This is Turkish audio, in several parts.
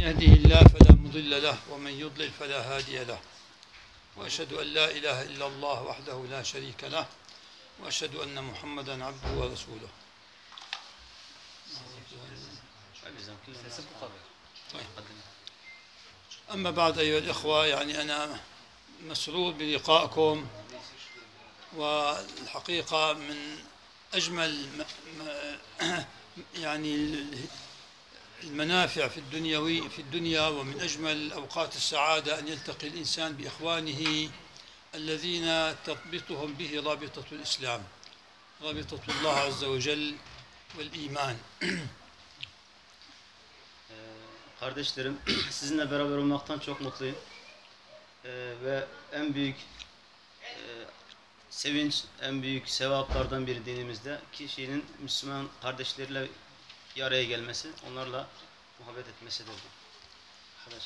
يهده الله فلا مضل له ومن يضلل فلا هادي له وأشهد أن لا إله إلا الله وحده لا شريك له وأشهد أن محمدا عبده ورسوله. أما بعد أيها الإخوة يعني أنا مسرور بلقائكم والحقيقة من أجمل يعني المنافع في الدنيوي في الدنيا ومن أجمل أوقات السعادة أن يلتقي الإنسان بإخوانه الذين تربطهم به رابطة الإسلام رابطة الله عز وجل والإيمان Ee, Kardeşlerim, sizinle beraber olmaktan çok mutluyum. Ee, ve en büyük e, sevinç, en büyük sevaplardan biri dinimizde kişinin Müslüman kardeşleriyle bir araya gelmesi, onlarla muhabbet etmesidir. Arkadaş.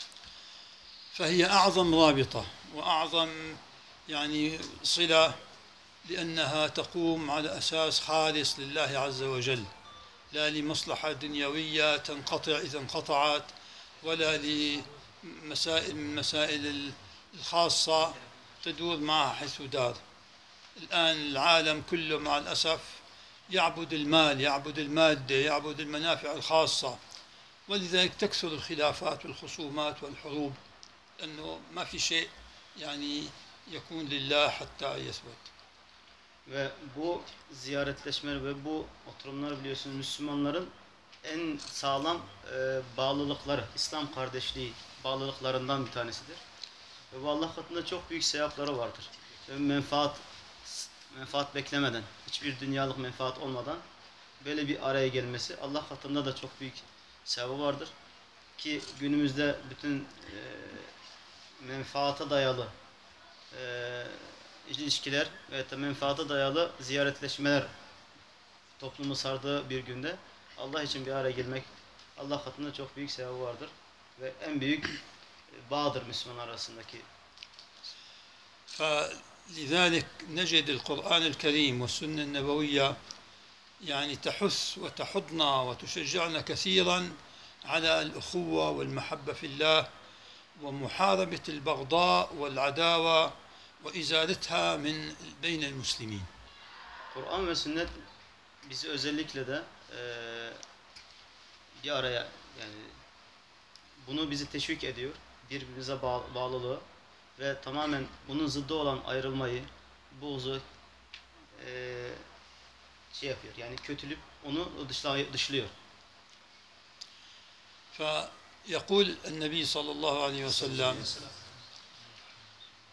فهي أعظم رابطة وأعظم يعني صلة لأنها تقوم على أساس خالص لله عز وجل لا لمصلحة دنيوية تنقطع إذا انقطعت ولا لمسائل من مسائل الخاصة تدور معها حيث دار الآن العالم كله مع الأسف يعبد المال يعبد المادة يعبد المنافع الخاصة ولذلك تكثر الخلافات والخصومات والحروب أنه ما في شيء يعني يكون لله حتى يثبت Ve bu ziyaretleşmeler ve bu oturumlar biliyorsunuz Müslümanların en sağlam e, bağlılıkları, İslam kardeşliği bağlılıklarından bir tanesidir. Ve bu Allah katında çok büyük sevapları vardır. Ve menfaat menfaat beklemeden, hiçbir dünyalık menfaat olmadan böyle bir araya gelmesi Allah katında da çok büyük sevabı vardır. Ki günümüzde bütün e, menfaata dayalı e, ilişkiler ve de menfaata dayalı ziyaretleşmeler toplumu sardığı bir günde Allah için bir araya gelmek Allah katında çok büyük sevabı vardır ve en büyük bağdır Müslüman arasındaki. فلذلك نجد القرآن الكريم والسنة النبوية يعني تحث وتحضنا وتشجعنا كثيرا على الأخوة والمحبة في الله ومحاربة البغضاء والعداوة وإزالتها من بين المسلمين Kur'an ve sünnet bizi özellikle de e, bir araya yani bunu bizi teşvik ediyor. Birbirimize bağ- bağlılığı ve tamamen bunun zıddı olan ayrılmayı, buğzu e, şey yapıyor. Yani kötülük onu dışlıyor. فيقول النبي صلى الله عليه وسلم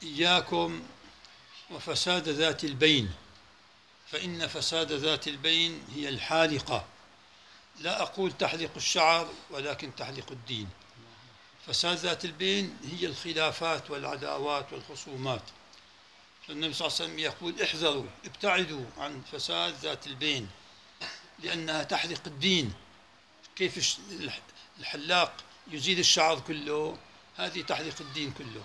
إياكم وفساد ذات البين فإن فساد ذات البين هي الحالقة لا أقول تحلق الشعر ولكن تحلق الدين فساد ذات البين هي الخلافات والعداوات والخصومات فالنبي صلى الله عليه وسلم يقول احذروا ابتعدوا عن فساد ذات البين لأنها تحلق الدين كيف الحلاق يزيل الشعر كله هذه تحلق الدين كله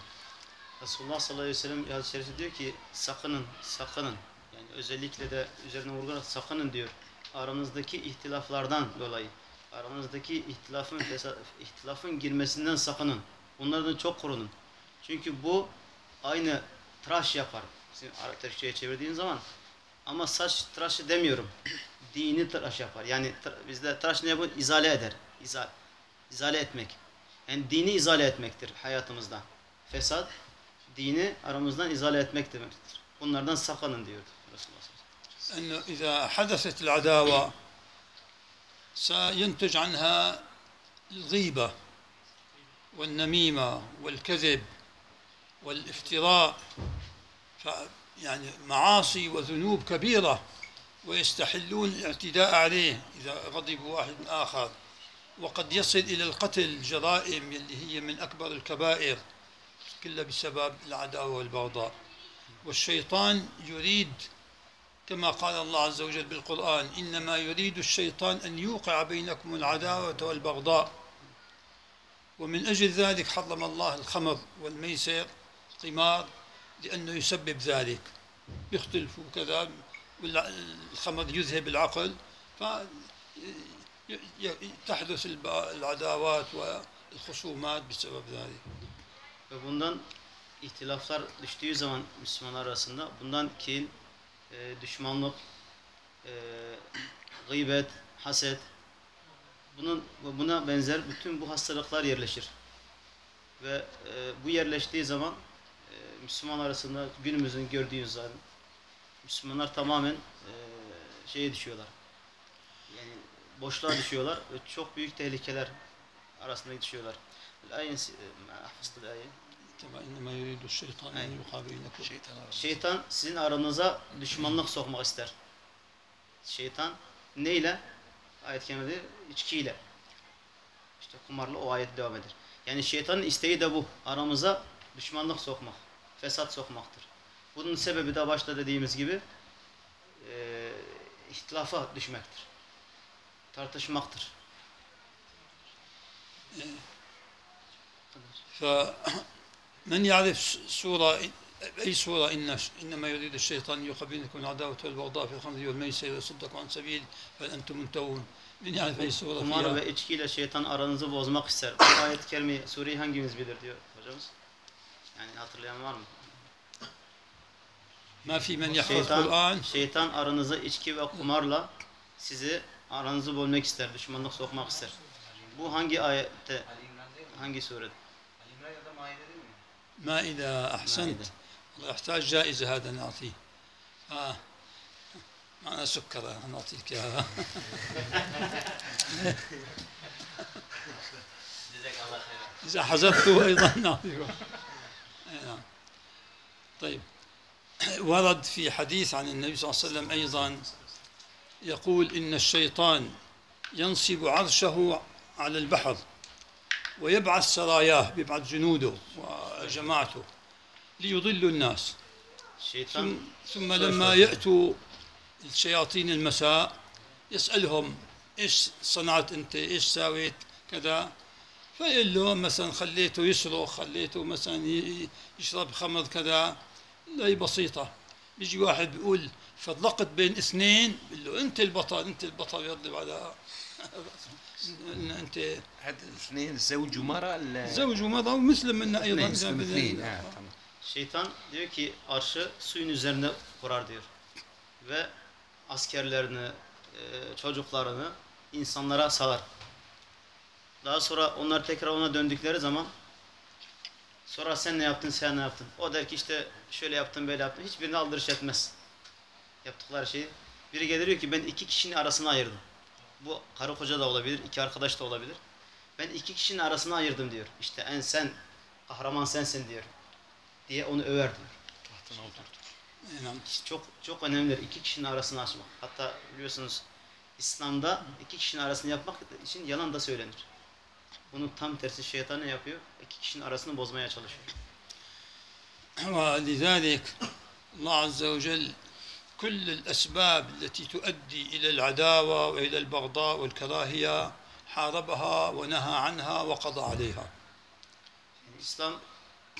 Resulullah sallallahu aleyhi ve sellem hadis-i şerifte diyor ki sakının, sakının. Yani özellikle de üzerine vurgularak sakının diyor. Aranızdaki ihtilaflardan dolayı. Aranızdaki ihtilafın, fesa- ihtilafın girmesinden sakının. Bunlardan çok korunun. Çünkü bu aynı tıraş yapar. Sizin Arap Türkçe'ye çevirdiğin zaman. Ama saç tıraşı demiyorum. Dini tıraş yapar. Yani tır- bizde tıraş ne yapar? İzale eder. İzale, izale etmek. Yani dini izale etmektir hayatımızda. Fesat, dini aramızdan izale etmek demektir. Bunlardan sakının diyordu Resulullah sallallahu aleyhi ve sellem. أنه إذا حدثت العداوة سينتج عنها الغيبة والنميمة والكذب والافتراء يعني معاصي وذنوب كبيرة ويستحلون الاعتداء عليه إذا غضب واحد آخر. وقد يصل إلى القتل جرائم اللي هي من أكبر الكبائر كلها بسبب العداوة والبغضاء. والشيطان يريد كما قال الله عز وجل بالقرآن إنما يريد الشيطان أن يوقع بينكم العداوة والبغضاء. ومن أجل ذلك حرم الله الخمر والميسر القمار لأنه يسبب ذلك. يختلفوا كذا والخمر يذهب العقل فتحدث العداوات الخصومات بسبب ذلك. Ve ihtilaflar düştüğü zaman Müslümanlar arasında bundan e, düşmanlık, e, gıybet, haset, bunun buna benzer bütün bu hastalıklar yerleşir. Ve e, bu yerleştiği zaman e, Müslüman arasında günümüzün gördüğünüz zaten Müslümanlar tamamen e, şeye düşüyorlar. Yani boşluğa düşüyorlar ve çok büyük tehlikeler arasında düşüyorlar. Ayın e, hafızda ayı Şeytan şeytan sizin aranıza düşmanlık sokmak ister. Şeytan neyle? Ayet-i kerimedir. İçkiyle. İşte kumarla o ayet devam eder. Yani şeytanın isteği de bu. Aramıza düşmanlık sokmak. Fesat sokmaktır. Bunun sebebi de başta dediğimiz gibi e, ihtilafa düşmektir. Tartışmaktır. Evet. Men ya'rif sura ey sura inne innema yuridu şeytan yukabbinukum adavete vel bagda fil hamdi vel meysir ve suddaku an sebil fel entum muntavun. Men ya'rif ey sura Kumar ve içkiyle şeytan aranızı bozmak ister. Bu ayet-i kerimeyi sureyi hangimiz bilir diyor hocamız. Yani hatırlayan var mı? Ma fi men yahfaz Kur'an. Şeytan aranızı içki ve kumarla sizi aranızı bölmek ister, düşmanlık sokmak ister. Bu hangi ayette? Hangi surede? Ali İmran'da مائدة أحسنت. مائدة. والله يحتاج جائزة هذا نعطيه. آه. معنا سكر نعطيك إياها. إذا حذفته أيضا نعطيكم أي نعم طيب. ورد في حديث عن النبي صلى الله عليه وسلم أيضا يقول إن الشيطان ينصب عرشه على البحر. ويبعث سراياه بيبعث جنوده وجماعته ليضلوا الناس. ثم, ثم لما يأتوا الشياطين المساء يسألهم إيش صنعت أنت؟ إيش سويت كذا؟ فيقول لهم مثلا خليته يسرق خليته مثلا يشرب خمر كذا. هي بسيطة. بيجي واحد بيقول فرقت بين اثنين؟ بيقول له أنت البطل أنت البطل يضرب على إن أنت هذا الاثنين زوج ومرأة ال- زوج ومرأة ومسلم منا أيضا اثنين إذا اسم بدنا- اثنين آه تمام Şeytan diyor ki arşı suyun üzerine kurar diyor. Ve askerlerini, e, çocuklarını insanlara salar. Daha sonra onlar tekrar ona döndükleri zaman sonra sen ne yaptın, sen ne yaptın? O der ki işte şöyle yaptım, böyle yaptım. Hiçbirini aldırış etmez. Yaptıkları şeyi. Biri gelir diyor ki ben iki kişinin arasına ayırdım. Bu karı koca da olabilir, iki arkadaş da olabilir. Ben iki kişinin arasına ayırdım diyor. İşte en sen, kahraman sensin diyor. Diye onu över diyor. Tahtına oturtur. İnan. Çok çok önemlidir. İki kişinin arasını açmak. Hatta biliyorsunuz İslam'da iki kişinin arasını yapmak için yalan da söylenir. Bunun tam tersi şeytan ne yapıyor? İki kişinin arasını bozmaya çalışıyor. Ve lizalik Allah Azze ve Celle كل الأسباب التي تؤدي إلى العداوة وإلى البغضاء والكراهية حاربها ونهى عنها وقضى عليها İslam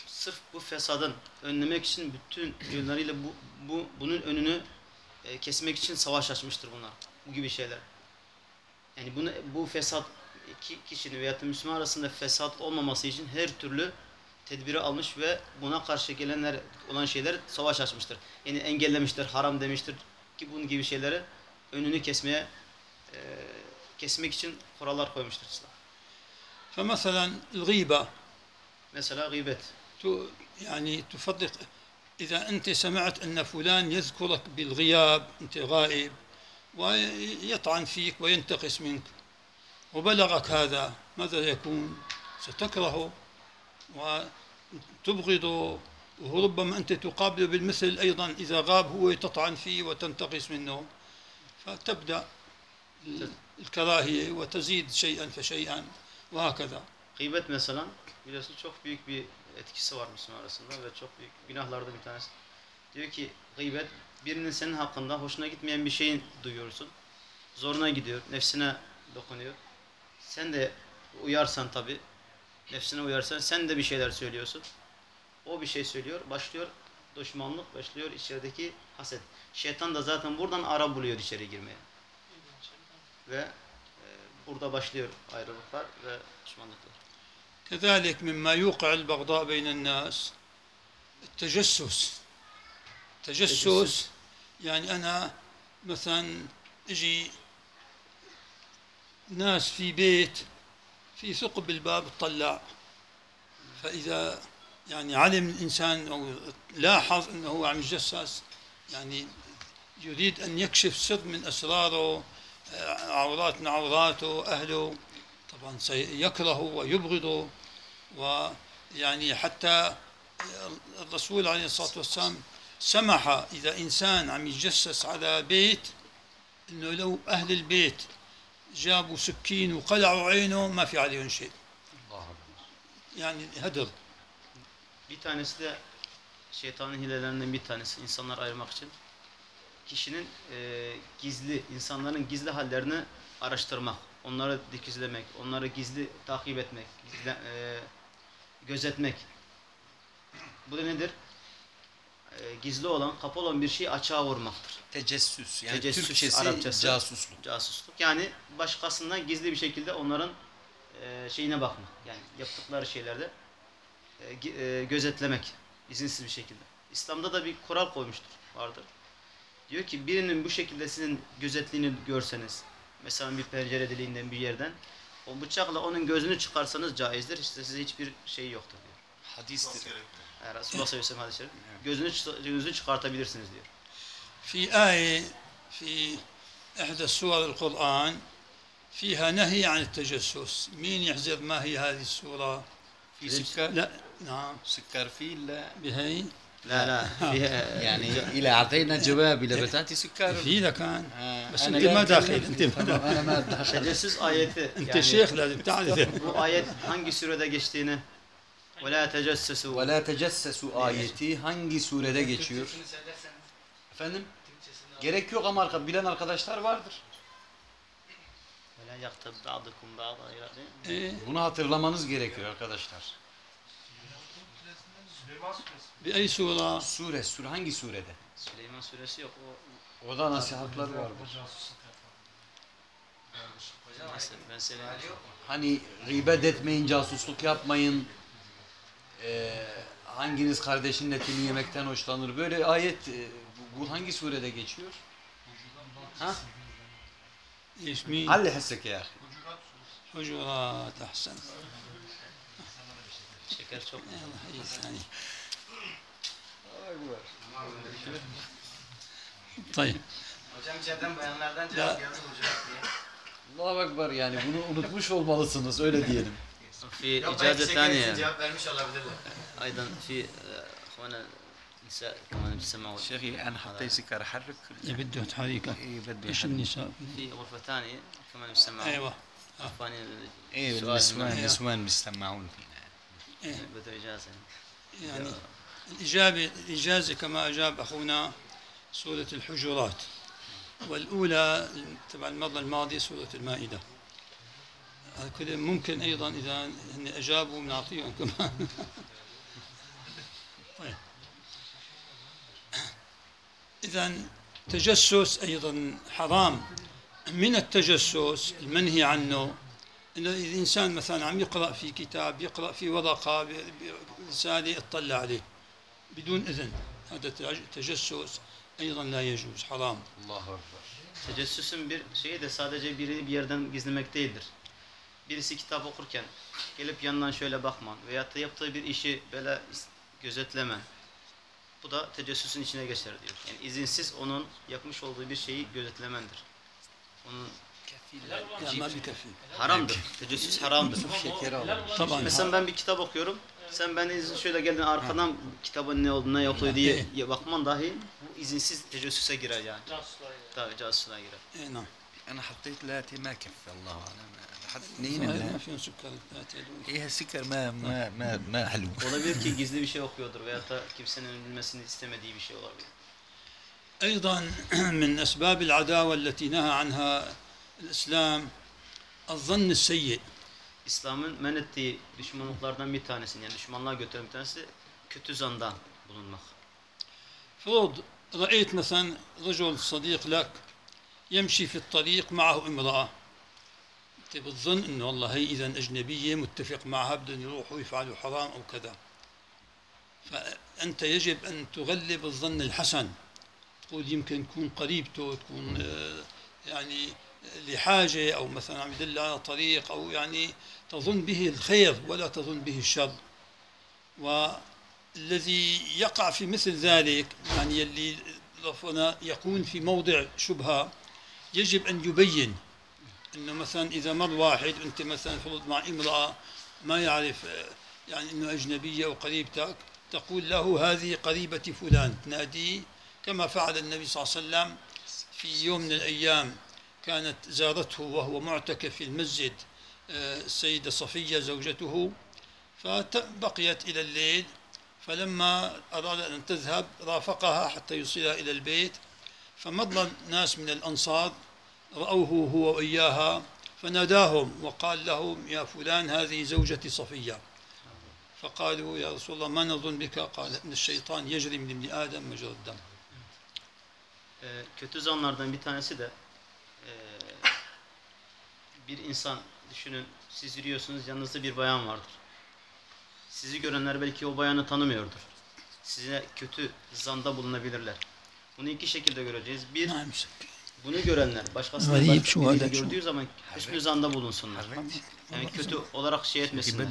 sırf bu fesadın önlemek için bütün yönleriyle bu, bu bunun önünü e, kesmek için savaş açmıştır bunlar. Bu gibi şeyler. Yani bunu bu fesat iki kişinin veya da Müslüman arasında fesat olmaması için her türlü tedbiri almış ve buna karşı gelenler olan şeyler savaş açmıştır. Yani engellemiştir, haram demiştir ki bunun gibi şeyleri önünü kesmeye e, kesmek için kurallar koymuştur İslam. فمثلا الغيبة Mesela gıybet. ت- يعني تفرق إذا أنت سمعت أن فلان يذكرك بالغياب أنت غائب ويطعن فيك وينتقص منك وبلغك هذا ماذا يكون ستكرهه وتبغضه وربما أنت تقابله بالمثل أيضا إذا غاب هو تطعن فيه وتنتقص منه فتبدأ ال- الكراهية وتزيد شيئا فشيئا وهكذا Gıybet mesela biliyorsun çok büyük bir etkisi var Müslüman arasında ve çok büyük günahlarda bir tanesi. Diyor ki gıybet birinin senin hakkında hoşuna gitmeyen bir şeyin duyuyorsun. Zoruna gidiyor, nefsine dokunuyor. Sen de uyarsan tabi, nefsine uyarsan sen de bir şeyler söylüyorsun. O bir şey söylüyor, başlıyor düşmanlık, başlıyor içerideki haset. Şeytan da zaten buradan ara buluyor içeri girmeye. Ve e, burada başlıyor ayrılıklar ve düşmanlıklar. كذلك مما يوقع البغضاء بين الناس التجسس تجسس يعني أنا مثلا اجي ناس في بيت في ثقب بالباب اطلع فإذا يعني علم الإنسان أو لاحظ أنه هو عم يتجسس يعني يريد أن يكشف سر من أسراره آه، عورات من عوراته أهله طبعا سيكرهه ويبغضه. ويعني حتى الرسول عليه الصلاة والسلام سمح إذا إنسان عم يتجسس على بيت أنه لو أهل البيت جابوا سكين وقلعوا عينه ما في عليهم شيء yani hedir. Bir tanesi de şeytanın hilelerinden bir tanesi insanları ayırmak için kişinin e, gizli, insanların gizli hallerini araştırmak, onları dikizlemek, onları gizli takip etmek, gizle, e, gözetmek. Bu da nedir? E, gizli olan, kapalı olan bir şeyi açığa vurmaktır. Tecessüs. Yani Tecessüs, Türkçesi Arapçası. casusluk. Casusluk. Yani başkasından gizli bir şekilde onların e, şeyine bakmak. Yani yaptıkları şeylerde e, e, gözetlemek. izinsiz bir şekilde. İslam'da da bir kural koymuştur. Vardır. Diyor ki birinin bu şekilde sizin gözetliğini görseniz mesela bir pencere deliğinden bir yerden o bıçakla onun gözünü çıkarsanız caizdir. İşte size hiçbir şey yoktur diyor. Hadistir. Yani Resulullah sallallahu aleyhi ve sellem Gözünü, gözünü çıkartabilirsiniz diyor. في آية في إحدى سور القرآن فيها نهي عن التجسس مين يحذر ما هي هذه السورة في سكر لا نعم سكر فيه لا بهي la. fiha- يعني إذا أعطينا جواب إلى بتاتي سكر في لكان آه، بس لا ما. داخل انت ما داخل أنا ما Tecessüs ayeti. انت yani شيخ لازم تعرف bu ayet hangi surede geçtiğini Ve la tecessesu. Ve la tecessesu ayeti hangi surede geçiyor? Efendim? Gerek yok ama arka, bilen arkadaşlar vardır. Ee, bunu hatırlamanız gerekiyor arkadaşlar. Bir ay sura. Sure, sure hangi surede? Süleyman suresi yok. O, o da nasihatlar vardır. Hocam, ben Hani gıybet etmeyin, casusluk yapmayın e, hanginiz kardeşinin etini yemekten hoşlanır? Böyle ayet e, bu hangi surede geçiyor? Ha? İsmi Halle ya. Hucurat ahsen. Şeker çok. Allah iyi sani. Tayyip. Hocam içeriden bayanlardan cevap geldi hucurat diye. Allahu Ekber yani bunu unutmuş olmalısınız öyle diyelim. في إجازة ثانية. ان شاء الله أيضا في آه، اخوانا النساء كمان بيسمعوا شيخي يعني أنا حطيت سكر أحرك؟ إيه، بده تحريك. إيه، بده إيش النساء؟ في غرفة ثانية كمان بيسمعوا أيوه. أخواني إيه النسوان النسوان بيستمعون فينا؟ إيه. يعني بده إجازة. يعني الإجابة الإجازة كما أجاب أخونا سورة الحجرات. والأولى تبع المرة الماضية سورة المائدة. كله ممكن أيضا إذا هن أجابوا بنعطيهم كمان. طيب. إذا تجسس أيضا حرام. من التجسس المنهي عنه؟ إنه إذا الانسان مثلا عم يقرأ في كتاب يقرأ في ورقة ب- برساله اطلع عليه بدون إذن. هذا تج- تجسس أيضا لا يجوز حرام. Allahu Ekber. Tecessüsün bir şeyi de sadece biri bir yerden gizlemek değildir. Birisi kitap okurken gelip yanından şöyle bakman veyahut da yaptığı bir işi böyle is- gözetlemen. Bu da tecessüsün içine geçer diyor. Yani izinsiz onun yapmış olduğu bir şeyi gözetlemendir. Onun لا ما بكفي haramdır. Tecessüs haramdır. Şeker almış. طبعا Mesela ben bir kitap okuyorum. Sen ben izin şöyle geldin arkadan kitabın ne olduğunu ne yaptığı diye ya bakman dahi bu izinsiz tecessüse girer yani. Tabii casusluğa girer. اي نعم انا حطيت ثلاثة ما كفى الله اعلم حط اثنين صحيح، ولا ما فيهم سكر الثلاثة هذول. ايه السكر ما ما ما ما حلو Olabilir ki gizli bir şey okuyordur veyahut da kimsenin bilmesini istemediği bir şey olabilir. ايضا من اسباب العداوه التي نهى عنها الاسلام الظن السيء İslam'ın men ettiği düşmanlıklardan bir tanesi yani düşmanlığa götüren bir tanesi kötü zandan bulunmak. فرض رأيت مثلا رجل صديق لك يمشي في الطريق معه امرأة انت بتظن انه والله هي إذا أجنبية متفق معها بدهم يروحوا يفعلوا حرام أو كذا. فأنت يجب أن تغلب الظن الحسن. تقول يمكن تكون قريبته تكون آه، يعني لحاجة أو مثلا عم يدل على طريق أو يعني تظن به الخير ولا تظن به الشر. والذي يقع في مثل ذلك يعني ربنا يكون في موضع شبهة يجب أن يبين إنه مثلا إذا مر واحد أنت مثلا فرض مع امرأة ما يعرف آه، يعني إنه أجنبية أو قريبتك تقول له هذه قريبتي فلان تناديه كما فعل النبي صلى الله عليه وسلم في يوم من الأيام كانت زارته وهو معتكف في المسجد آه، السيدة صفية زوجته. فبقيت إلى الليل. فلما أراد أن تذهب رافقها حتى يوصلها إلى البيت. فمر ناس من الأنصار. رأوه هو وإياها فناداهم وقال لهم يا فلان هذه زوجتي صفية فقالوا يا رسول الله ما نظن بك قال إن الشيطان يجري من ابن آدم مجرى الدم Ee, kötü zanlardan bir tanesi de ee, bir insan düşünün siz yürüyorsunuz yanınızda bir bayan vardır. Sizi görenler belki o bayanı tanımıyordur. Size kötü zanda bulunabilirler. Bunu iki şekilde göreceğiz. Bir, نعم bunu görenler, başkasının Garip gördüğü zaman hüsnü zanda bulunsunlar. Yani kötü olarak şey etmesinler.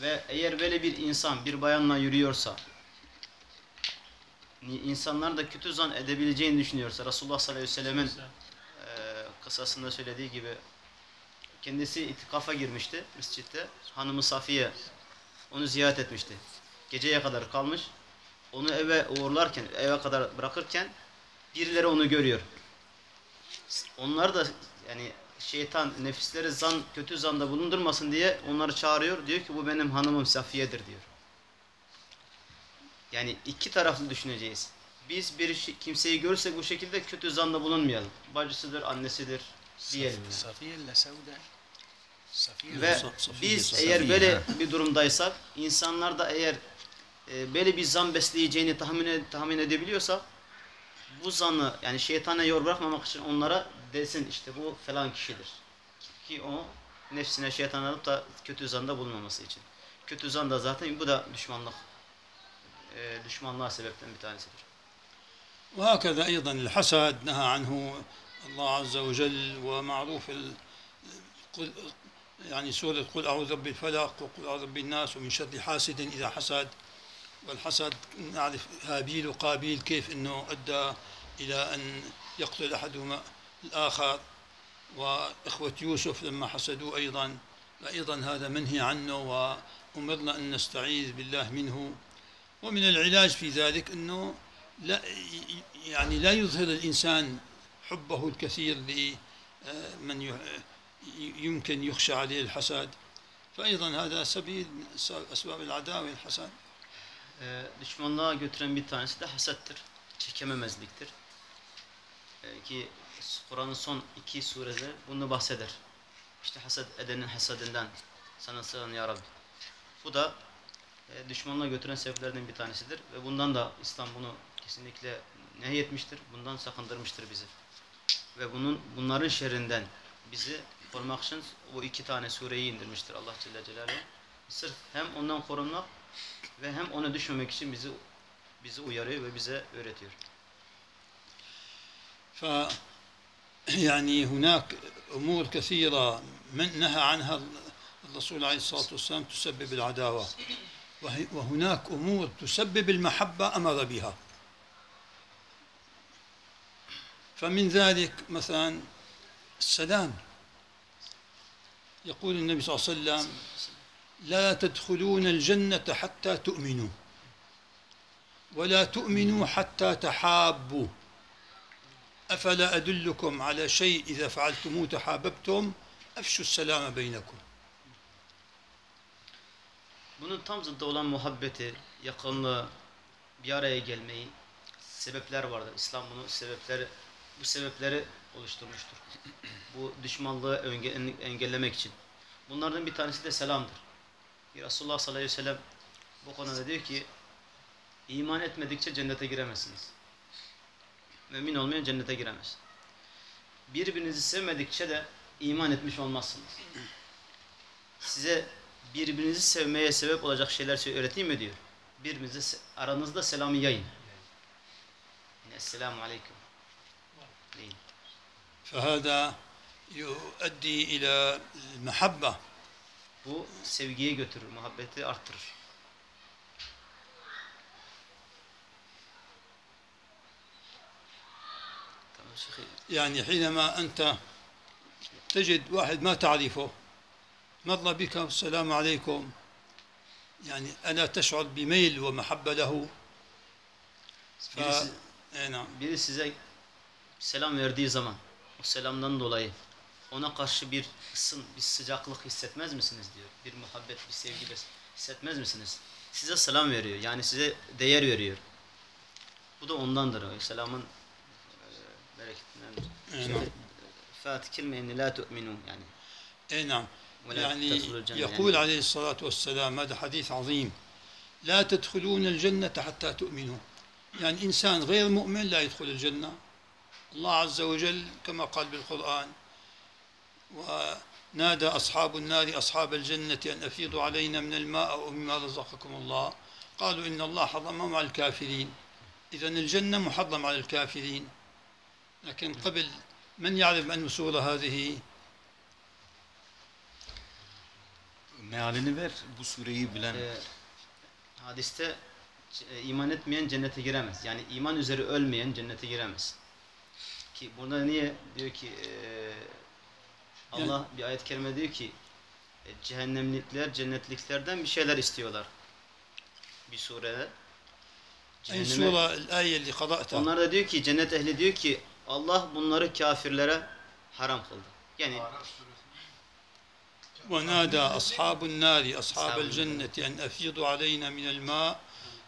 Ve eğer böyle bir insan bir bayanla yürüyorsa, insanlar da kötü zan edebileceğini düşünüyorsa, Resulullah sallallahu aleyhi ve sellemin e, kısasında söylediği gibi kendisi itikafa girmişti mescitte. Hanımı Safiye onu ziyaret etmişti. Geceye kadar kalmış. Onu eve uğurlarken, eve kadar bırakırken birileri onu görüyor onlar da yani şeytan nefislere zan kötü zanda bulundurmasın diye onları çağırıyor. Diyor ki bu benim hanımım Safiye'dir diyor. Yani iki taraflı düşüneceğiz. Biz bir kimseyi görürsek bu şekilde kötü zanda bulunmayalım. Bacısıdır, annesidir diyelim. Yani. Safiye ile Sevda. Safiye Ve Safiye, biz Safiye, eğer böyle bir durumdaysak, insanlar da eğer e, böyle bir zan besleyeceğini tahmin, tahmin edebiliyorsa bu zanı yani şeytana yor bırakmamak için onlara desin işte bu falan kişidir. Ki o nefsine şeytan alıp da kötü zanda bulunmaması için. Kötü zan da zaten bu da düşmanlık. E, düşmanlığa sebepten bir tanesidir. وهكذا أيضا الحسد نهى عنه الله عز وجل ومعروف ال- قل يعني سورة قل أعوذ برب الفلق وقل أعوذ برب الناس ومن شر حاسد إذا حسد والحسد نعرف هابيل وقابيل كيف أنه أدى إلى أن يقتل أحدهما الآخر. وإخوة يوسف لما حسدوا أيضا فأيضا هذا منهي عنه وأمرنا أن نستعيذ بالله منه. ومن العلاج في ذلك أنه لا يعني لا يظهر الإنسان حبه الكثير لمن يمكن يخشى عليه الحسد. فأيضا هذا سبيل أسباب العداوة الحسد Ee, düşmanlığa götüren bir tanesi de hasettir. Çekememezliktir. Ee, ki Kur'an'ın son iki suresi bunu bahseder. İşte haset edenin hasedinden sana sığın ya Rabbi. Bu da e, düşmanlığa götüren sebeplerden bir tanesidir. Ve bundan da İslam bunu kesinlikle nehyetmiştir. Bundan sakındırmıştır bizi. Ve bunun bunların şerrinden bizi korumak için bu iki tane sureyi indirmiştir Allah Celle Celaluhu. Sırf hem ondan korunmak ve hem ona düşmemek için bizi bizi uyarıyor ve bize öğretiyor. ف يعني هناك امور كثيره من نهى عنها الرسول عليه الصلاه والسلام تسبب العداوه وهي- وهناك امور تسبب المحبه أمر بها فمن ذلك مثلا السلام يقول النبي صلى الله عليه وسلم لا تدخلون الجنه حتى تؤمنوا ولا تؤمنوا حتى تحابوا أفلا أدلكم على شيء إذا فعلتموه تحاببتم أفشوا السلام بينكم Bunun tam zıddı olan muhabbeti, yakınlığı, bir araya gelmeyi sebepler vardır. İslam bunu sebepleri bu sebepleri oluşturmuştur. Bu düşmanlığı enge- engellemek için. Bunlardan bir tanesi de selamdır. Resulullah sallallahu aleyhi ve sellem bu konuda diyor ki iman etmedikçe cennete giremezsiniz. Mümin olmayan cennete giremez. Birbirinizi sevmedikçe de iman etmiş olmazsınız. Size birbirinizi sevmeye sebep olacak şeyler söyle- öğreteyim mi diyor. Birbirinize se- aranızda selamı yayın. Yani Esselamu Aleyküm. Deyin. فهذا يؤدي إلى المحبة Bu sevgiye götürür, muhabbeti arttırır. يعني حينما أنت تجد واحد ما تعرفه مر بك السلام عليكم يعني ألا تشعر بميل ومحبة له ف... Birisi, إيه نعم biri size selam verdiği zaman o selamdan dolayı ona karşı bir ısın, bir sıcaklık hissetmez misiniz diyor. Bir muhabbet, bir sevgi bes- hissetmez misiniz? Size selam veriyor. Yani size değer veriyor. Bu da ondandır. O selamın e, bereketinden. إيه نعم Fatih kelime inni la tu'minu yani. إيه نعم ولا يعني تدخلوا الجنة يقول يعني. عليه الصلاة والسلام هذا حديث عظيم لا تدخلون الجنة حتى تؤمنوا يعني إنسان غير مؤمن لا يدخل الجنة الله عز وجل كما قال بالقرآن ونادى أصحاب النار أصحاب الجنة أن أفيضوا علينا من الماء أو مما رزقكم الله قالوا إن الله حرمهم على الكافرين إذا الجنة محرم على الكافرين لكن قبل من يعرف أن سورة هذه Mealini ver bu sureyi bilen. Ee, hadiste e, iman etmeyen cennete giremez. Yani iman üzere ölmeyen cennete giremez. Ki burada niye diyor ki e, Allah bir ayet-i kerime diyor ki e, cehennemlikler cennetliklerden bir şeyler istiyorlar. Bir surede. أي Cehenneme- سورة الآية اللي قرأتها Onlar da diyor ki cennet ehli diyor ki Allah bunları kafirlere haram kıldı. Yani ونادى أصحاب النار أصحاب أصحاب الجنة أن أفيضوا علينا من الماء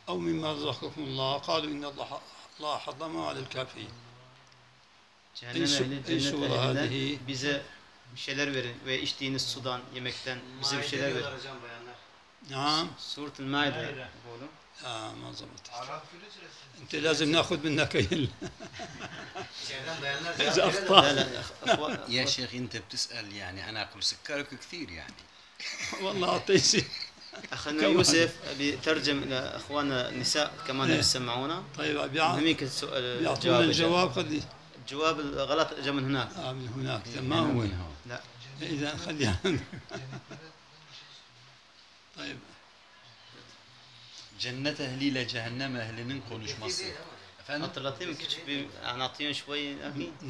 أو مما رزقكم الله قالوا إن الله الله حرمه على الكافرين cehennem Ey su- ehli ey cennet sura ehlinden hadihi. bize bir şeyler verin ve içtiğiniz sudan, yemekten bize bir şeyler verin. نعم سورة المائدة يقولون آه ما ظبطت انت لازم ناخذ منك اذا يا شيخ انت بتسال يعني أنا اكل سكرك كثير يعني والله اعطيتي اخونا يوسف بيترجم لاخواننا النساء كمان يسمعونا طيب بيعطونا الجواب الجواب الجواب الغلط جاء من هناك آه من هناك تمام وين هو لا. إذا خليها. طيب. ehlinin konuşması. Efendim? hatırlatayım mı küçük bir نعطيهم شوي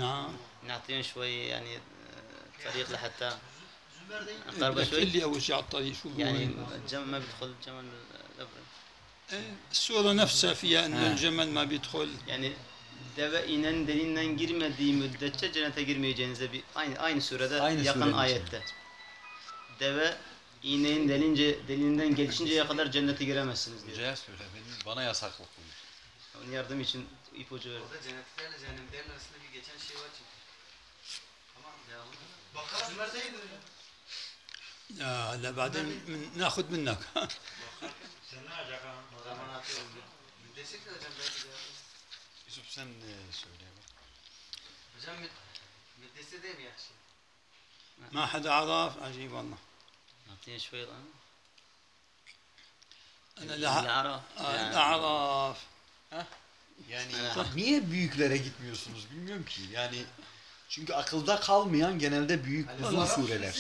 نعم. نعطيهم شوي يعني آه، طريق لحتى نقرب بدك شوي. لي أول شيء على الطريق شو يعني الجمل ما بيدخل الجمل بالإبرة إيه، السورة نفسها فيها أن آه. الجمل ما بيدخل. Yani deve inen delinden girmediği müddetçe cennete girmeyeceğinize bir aynı aynı surede Aynı yakın surenin ayette. Deve iğneyin delince delinden geçinceye kadar cennete giremezsiniz diyor. Hocaya söyle benim bana yasaklık buyur. Onun yardım için ipucu verdi. Orada cennetlerle cehennemlerin arasında bir geçen şey var çünkü. Tamam devamlı. Bakara Sümer'deydi hocam. لا هلا بعدين من ناخذ منك O zaman atıyorum. Müddessir de hocam belki de. Yusuf sen e, söyle. Hocam mü, müddessir değil mi ya? Şey? ما حدا عرف عجيب والله Natiye şöyle lan. أنا لا Lara. آه، لا أعرف Yani Ha. niye büyüklere gitmiyorsunuz bilmiyorum ki. Yani çünkü akılda kalmayan genelde büyük uzun sureler.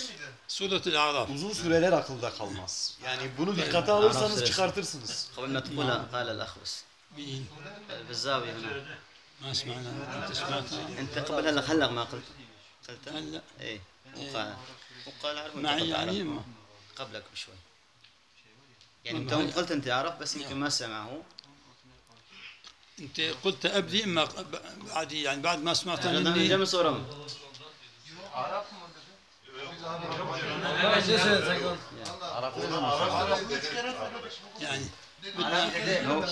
سورة الأعراف Uzun süreler akılda kalmaz. Yani bunu dikkate Arap alırsanız suresi. çıkartırsınız. قبل ما تقولها قال الأخ بس مين؟ بالزاوية هنا. ما سمعنا. أنت سمعتها أنت قبل هلا هلا ما قلت. قلتها؟ هلا. إيه. وقال وقال معي قلت. يعني ما قبلك بشوي. يعني انت قلت أنت عرف بس يمكن ما سمعه. أنت قلت أبدي إما بعد يعني بعد ما سمعتها هذا من مني جمع صورة من.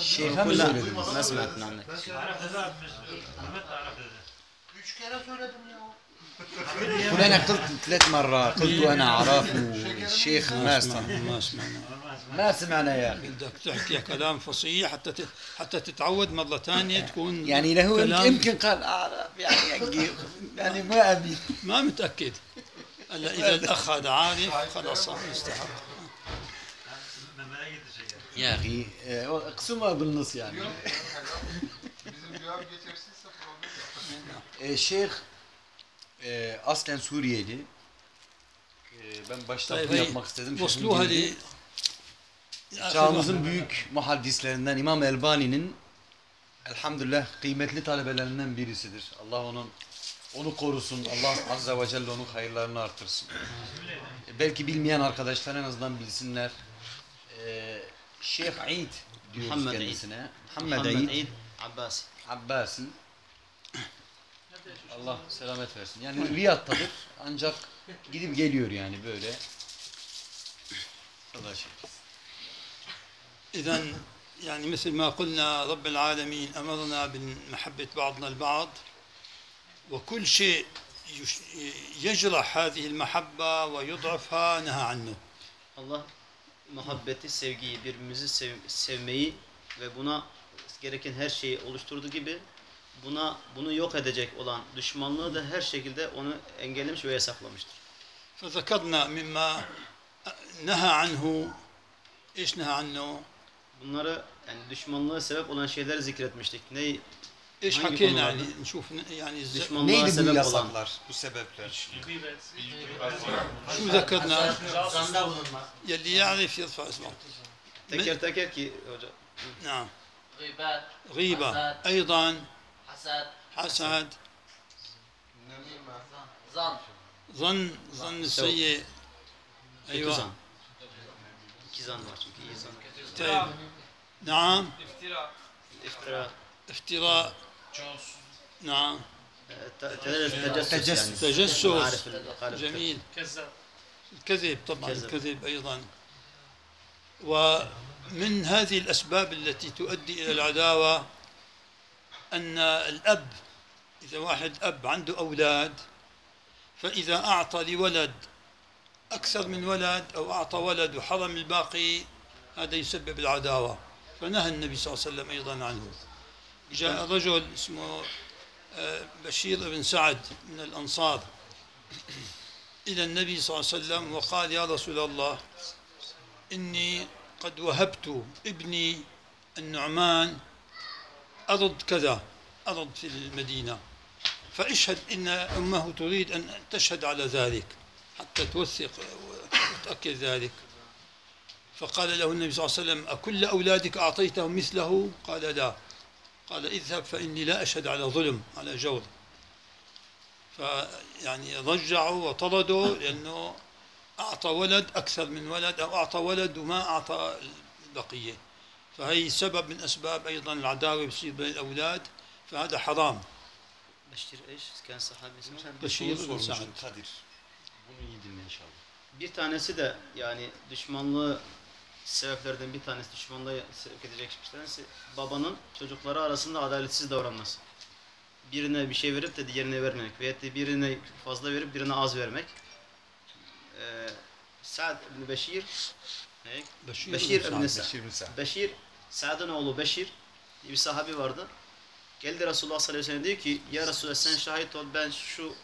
Şeyha mı söylediniz? Nasıl metni anlayın? Üç kere söyledim ya. فلان قلت ثلاث مرات قلت وأنا عرف الشيخ ما سمعنا ما سمعنا ما سمعنا يا أخي بدك تحكي كلام فصيح حتى حتى تتعود مره ثانية تكون يعني له يمكن قال أعرف يعني يعني ما ابي ما متأكد ألا إذا الأخ هذا عارف خلاص يستحق Ya ahi, e, o kısım bunu nasıl yani? Bizim E, şeyh e, aslen Suriyeli. E, ben başta bunu yapmak istedim. Boslu Hali. Çağımızın büyük muhaddislerinden İmam Elbani'nin elhamdülillah kıymetli talebelerinden birisidir. Allah onun onu korusun. Allah azze ve celle onun hayırlarını artırsın. E, belki bilmeyen arkadaşlar en azından bilsinler. Ee, Şeyh Eid diyoruz Muhammed Eid. kendisine. Muhammed Muhammed Eid Eid Abbasi. Abbasi. Allah selamet versin. Yani Riyad'tadır ancak gidip geliyor yani böyle. O da şey. إذا يعني مثل ما قلنا رب العالمين أمرنا بمحبة بعضنا البعض وكل شيء يش- يجرح هذه المحبة ويضعفها نهى عنه Allah muhabbeti, sevgiyi, birbirimizi sev- sevmeyi ve buna gereken her şeyi oluşturduğu gibi buna bunu yok edecek olan düşmanlığı da her şekilde onu engellemiş ve yasaklamıştır. فذكرنا مما نهى عنه إيش نهى عنه Bunları yani düşmanlığa sebep olan şeyleri zikretmiştik. Ne إيش Hangi حكينا konularda? يعني نشوف يعني الز- düşmanlığa Neydi bu sebep olan yasaklar, bu sebepler? شو ذكرنا Zanda bulunmak. يلي يعرف يرفع اسمه teker teker ki hocam نعم غيبات غيبة حسد أيضا حسد حسد Nemime. ظن ظن ظن السيء kötü أيوة zan. İki zan var çünkü iyi zan. طيب نعم İftira, افتراء نعم. yani. تجسس. Arif el- جميل. الكذب طبعا كذب. الكذب أيضا. ومن هذه الأسباب التي تؤدي إلى العداوة أن الأب إذا واحد أب عنده أولاد فإذا أعطى لولد أكثر من ولد أو أعطى ولد وحرم الباقي هذا يسبب العداوة. فنهى النبي صلى الله عليه وسلم أيضا عنه. جاء رجل اسمه آه، بشير بن سعد من الأنصار إلى النبي صلى الله عليه وسلم وقال يا رسول الله إني قد وهبت ابني النعمان أرض كذا أرض في المدينة فاشهد إن أمه تريد أن تشهد على ذلك حتى توثق وتأكد ذلك. فقال له النبي صلى الله عليه وسلم أكل أولادك أعطيتهم مثله؟ قال لا. قال اذهب فإني لا أشهد على ظلم على جور فيعني رجعوا وطردوا لأنه أعطى ولد أكثر من ولد أو أعطى ولد وما أعطى البقية فهي سبب من أسباب أيضا العداوة بتصير بين الأولاد فهذا حرام Beşir eş, kendi sahabe ismi. Beşir bin Sa'd. Kadir. Bunu iyi dinle inşallah. Bir tanesi de yani düşmanlığı sebeplerden bir tanesi düşmanlığa sevk edecek bir tanesi şey babanın çocukları arasında adaletsiz davranması. Birine bir şey verip de diğerine vermemek veyahut da birine fazla verip birine az vermek. Ee, Sa'd ibn Beşir ne? Beşir, Beşir ibn Sa'd. Beşir, Beşir Sa'd'ın oğlu Beşir diye bir sahabi vardı. Geldi Resulullah sallallahu aleyhi ve sellem diyor ki Ya Resulullah sen şahit ol ben şu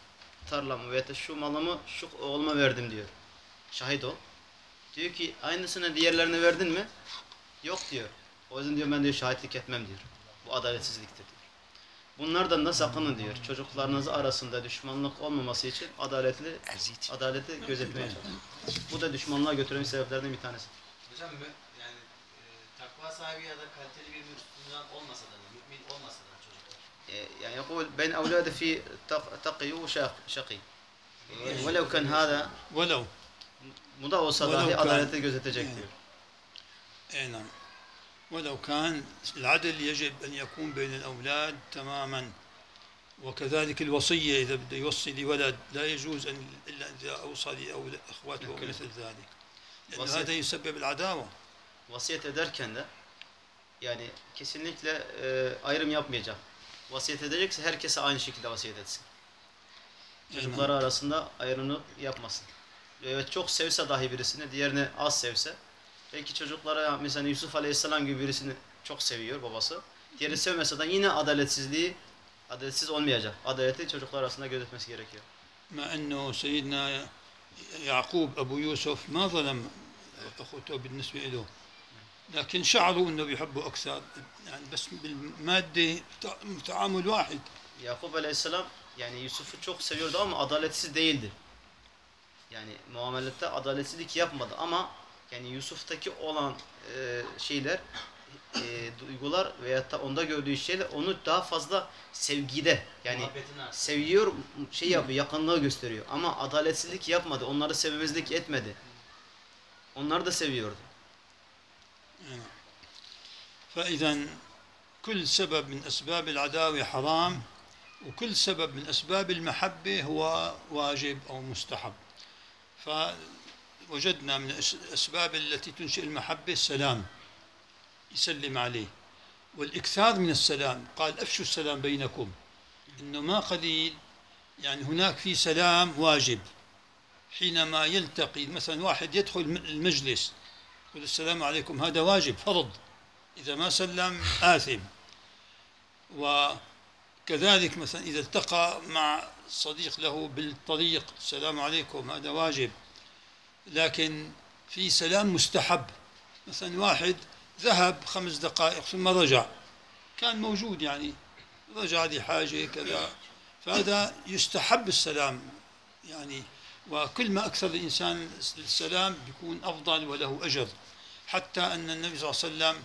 tarlamı veyahut da şu malımı şu oğluma verdim diyor. Şahit ol. Diyor ki aynısını diğerlerine verdin mi? Yok diyor. O yüzden diyor ben diyor şahitlik etmem diyor. Bu adaletsizliktir diyor. Bunlardan da sakının diyor. Çocuklarınız arasında düşmanlık olmaması için adaletli adaleti gözetmeye çalışın. Bu da düşmanlığa götüren sebeplerden bir tanesi. Hocam mü- yani e, takva sahibi ya da kaliteli bir Müslüman olmasa da mümin olmasa da çocuklar. يعني يقول بين أولاده في تق- تقي وشقي ولو كان هذا ولو bu da olsa dahi Velev kan- adaleti gözetecek Yani. diyor. اي نعم ولو كان العدل يجب ان يكون بين الاولاد تماما وكذلك الوصيه اذا بده يوصي لولد لا يجوز ان الا اذا اوصى لاخواته ممكن. ومثل ذلك لان وصية. هذا يسبب العداوه Vasiyet ederken de yani kesinlikle e, ayrım yapmayacak. Vasiyet edecekse herkese aynı şekilde vasiyet etsin. أي Çocukları arasında ayrımı yapmasın. Evet çok sevse dahi birisini, diğerini az sevse. Belki çocuklara mesela Yusuf Aleyhisselam gibi birisini çok seviyor babası. Diğeri sevmese de yine adaletsizliği adaletsiz olmayacak. Adaleti çocuklar arasında gözetmesi gerekiyor. مع انه سيدنا يعقوب أبو يوسف ما ظلم أخوته بالنسبة له لكن شعروا أنه بيحبوا أكثر يعني بس بالمادة تعامل واحد Yakup Aleyhisselam yani Yusuf'u çok seviyordu ama adaletsiz değildi. Yani muamelette adaletsizlik yapmadı ama yani Yusuf'taki olan e, şeyler e, duygular veyahut da onda gördüğü şeyler onu daha fazla sevgide yani Muhabbetin artık. seviyor şey yapıyor yakınlığı gösteriyor ama adaletsizlik yapmadı onları sevmezlik etmedi. Onları da seviyordu. فإذا كل سبب من أسباب العداوة حرام وكل سبب من أسباب المحبة هو واجب أو مستحب فوجدنا من الأسباب التي تنشئ المحبة السلام يسلم عليه. والإكثار من السلام قال أفشوا السلام بينكم. إنه ما قليل يعني هناك في سلام واجب. حينما يلتقي مثلا واحد يدخل المجلس يقول السلام عليكم هذا واجب فرض. إذا ما سلم آثم. وكذلك مثلا إذا التقى مع صديق له بالطريق السلام عليكم هذا واجب. لكن في سلام مستحب. مثلا واحد ذهب خمس دقائق ثم رجع. كان موجود يعني رجع لحاجة كذا. فهذا يستحب السلام يعني. وكل ما أكثر الإنسان السلام بيكون أفضل وله أجر. حتى أن النبي صلى الله عليه وسلم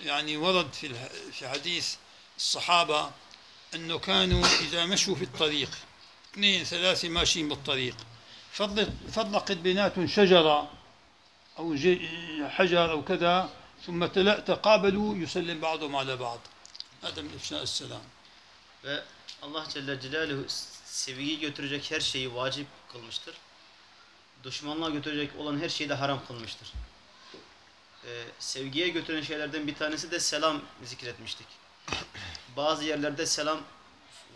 يعني ورد في في حديث الصحابة أنه كانوا إذا مشوا في الطريق اثنين ثلاثة ماشيين بالطريق فضلت فضلقت بيناتهم شجرة أو ج- حجر أو كذا ثم تلا- تقابلوا يسلم بعضهم على بعض هذا من إفشاء السلام Ve Allah Celle Celaluhu sevgiyi götürecek her şeyi vacip kılmıştır. Düşmanlığa götürecek olan her şeyi de haram kılmıştır. Ee, sevgiye götüren şeylerden bir tanesi de selam zikretmiştik. Bazı yerlerde selam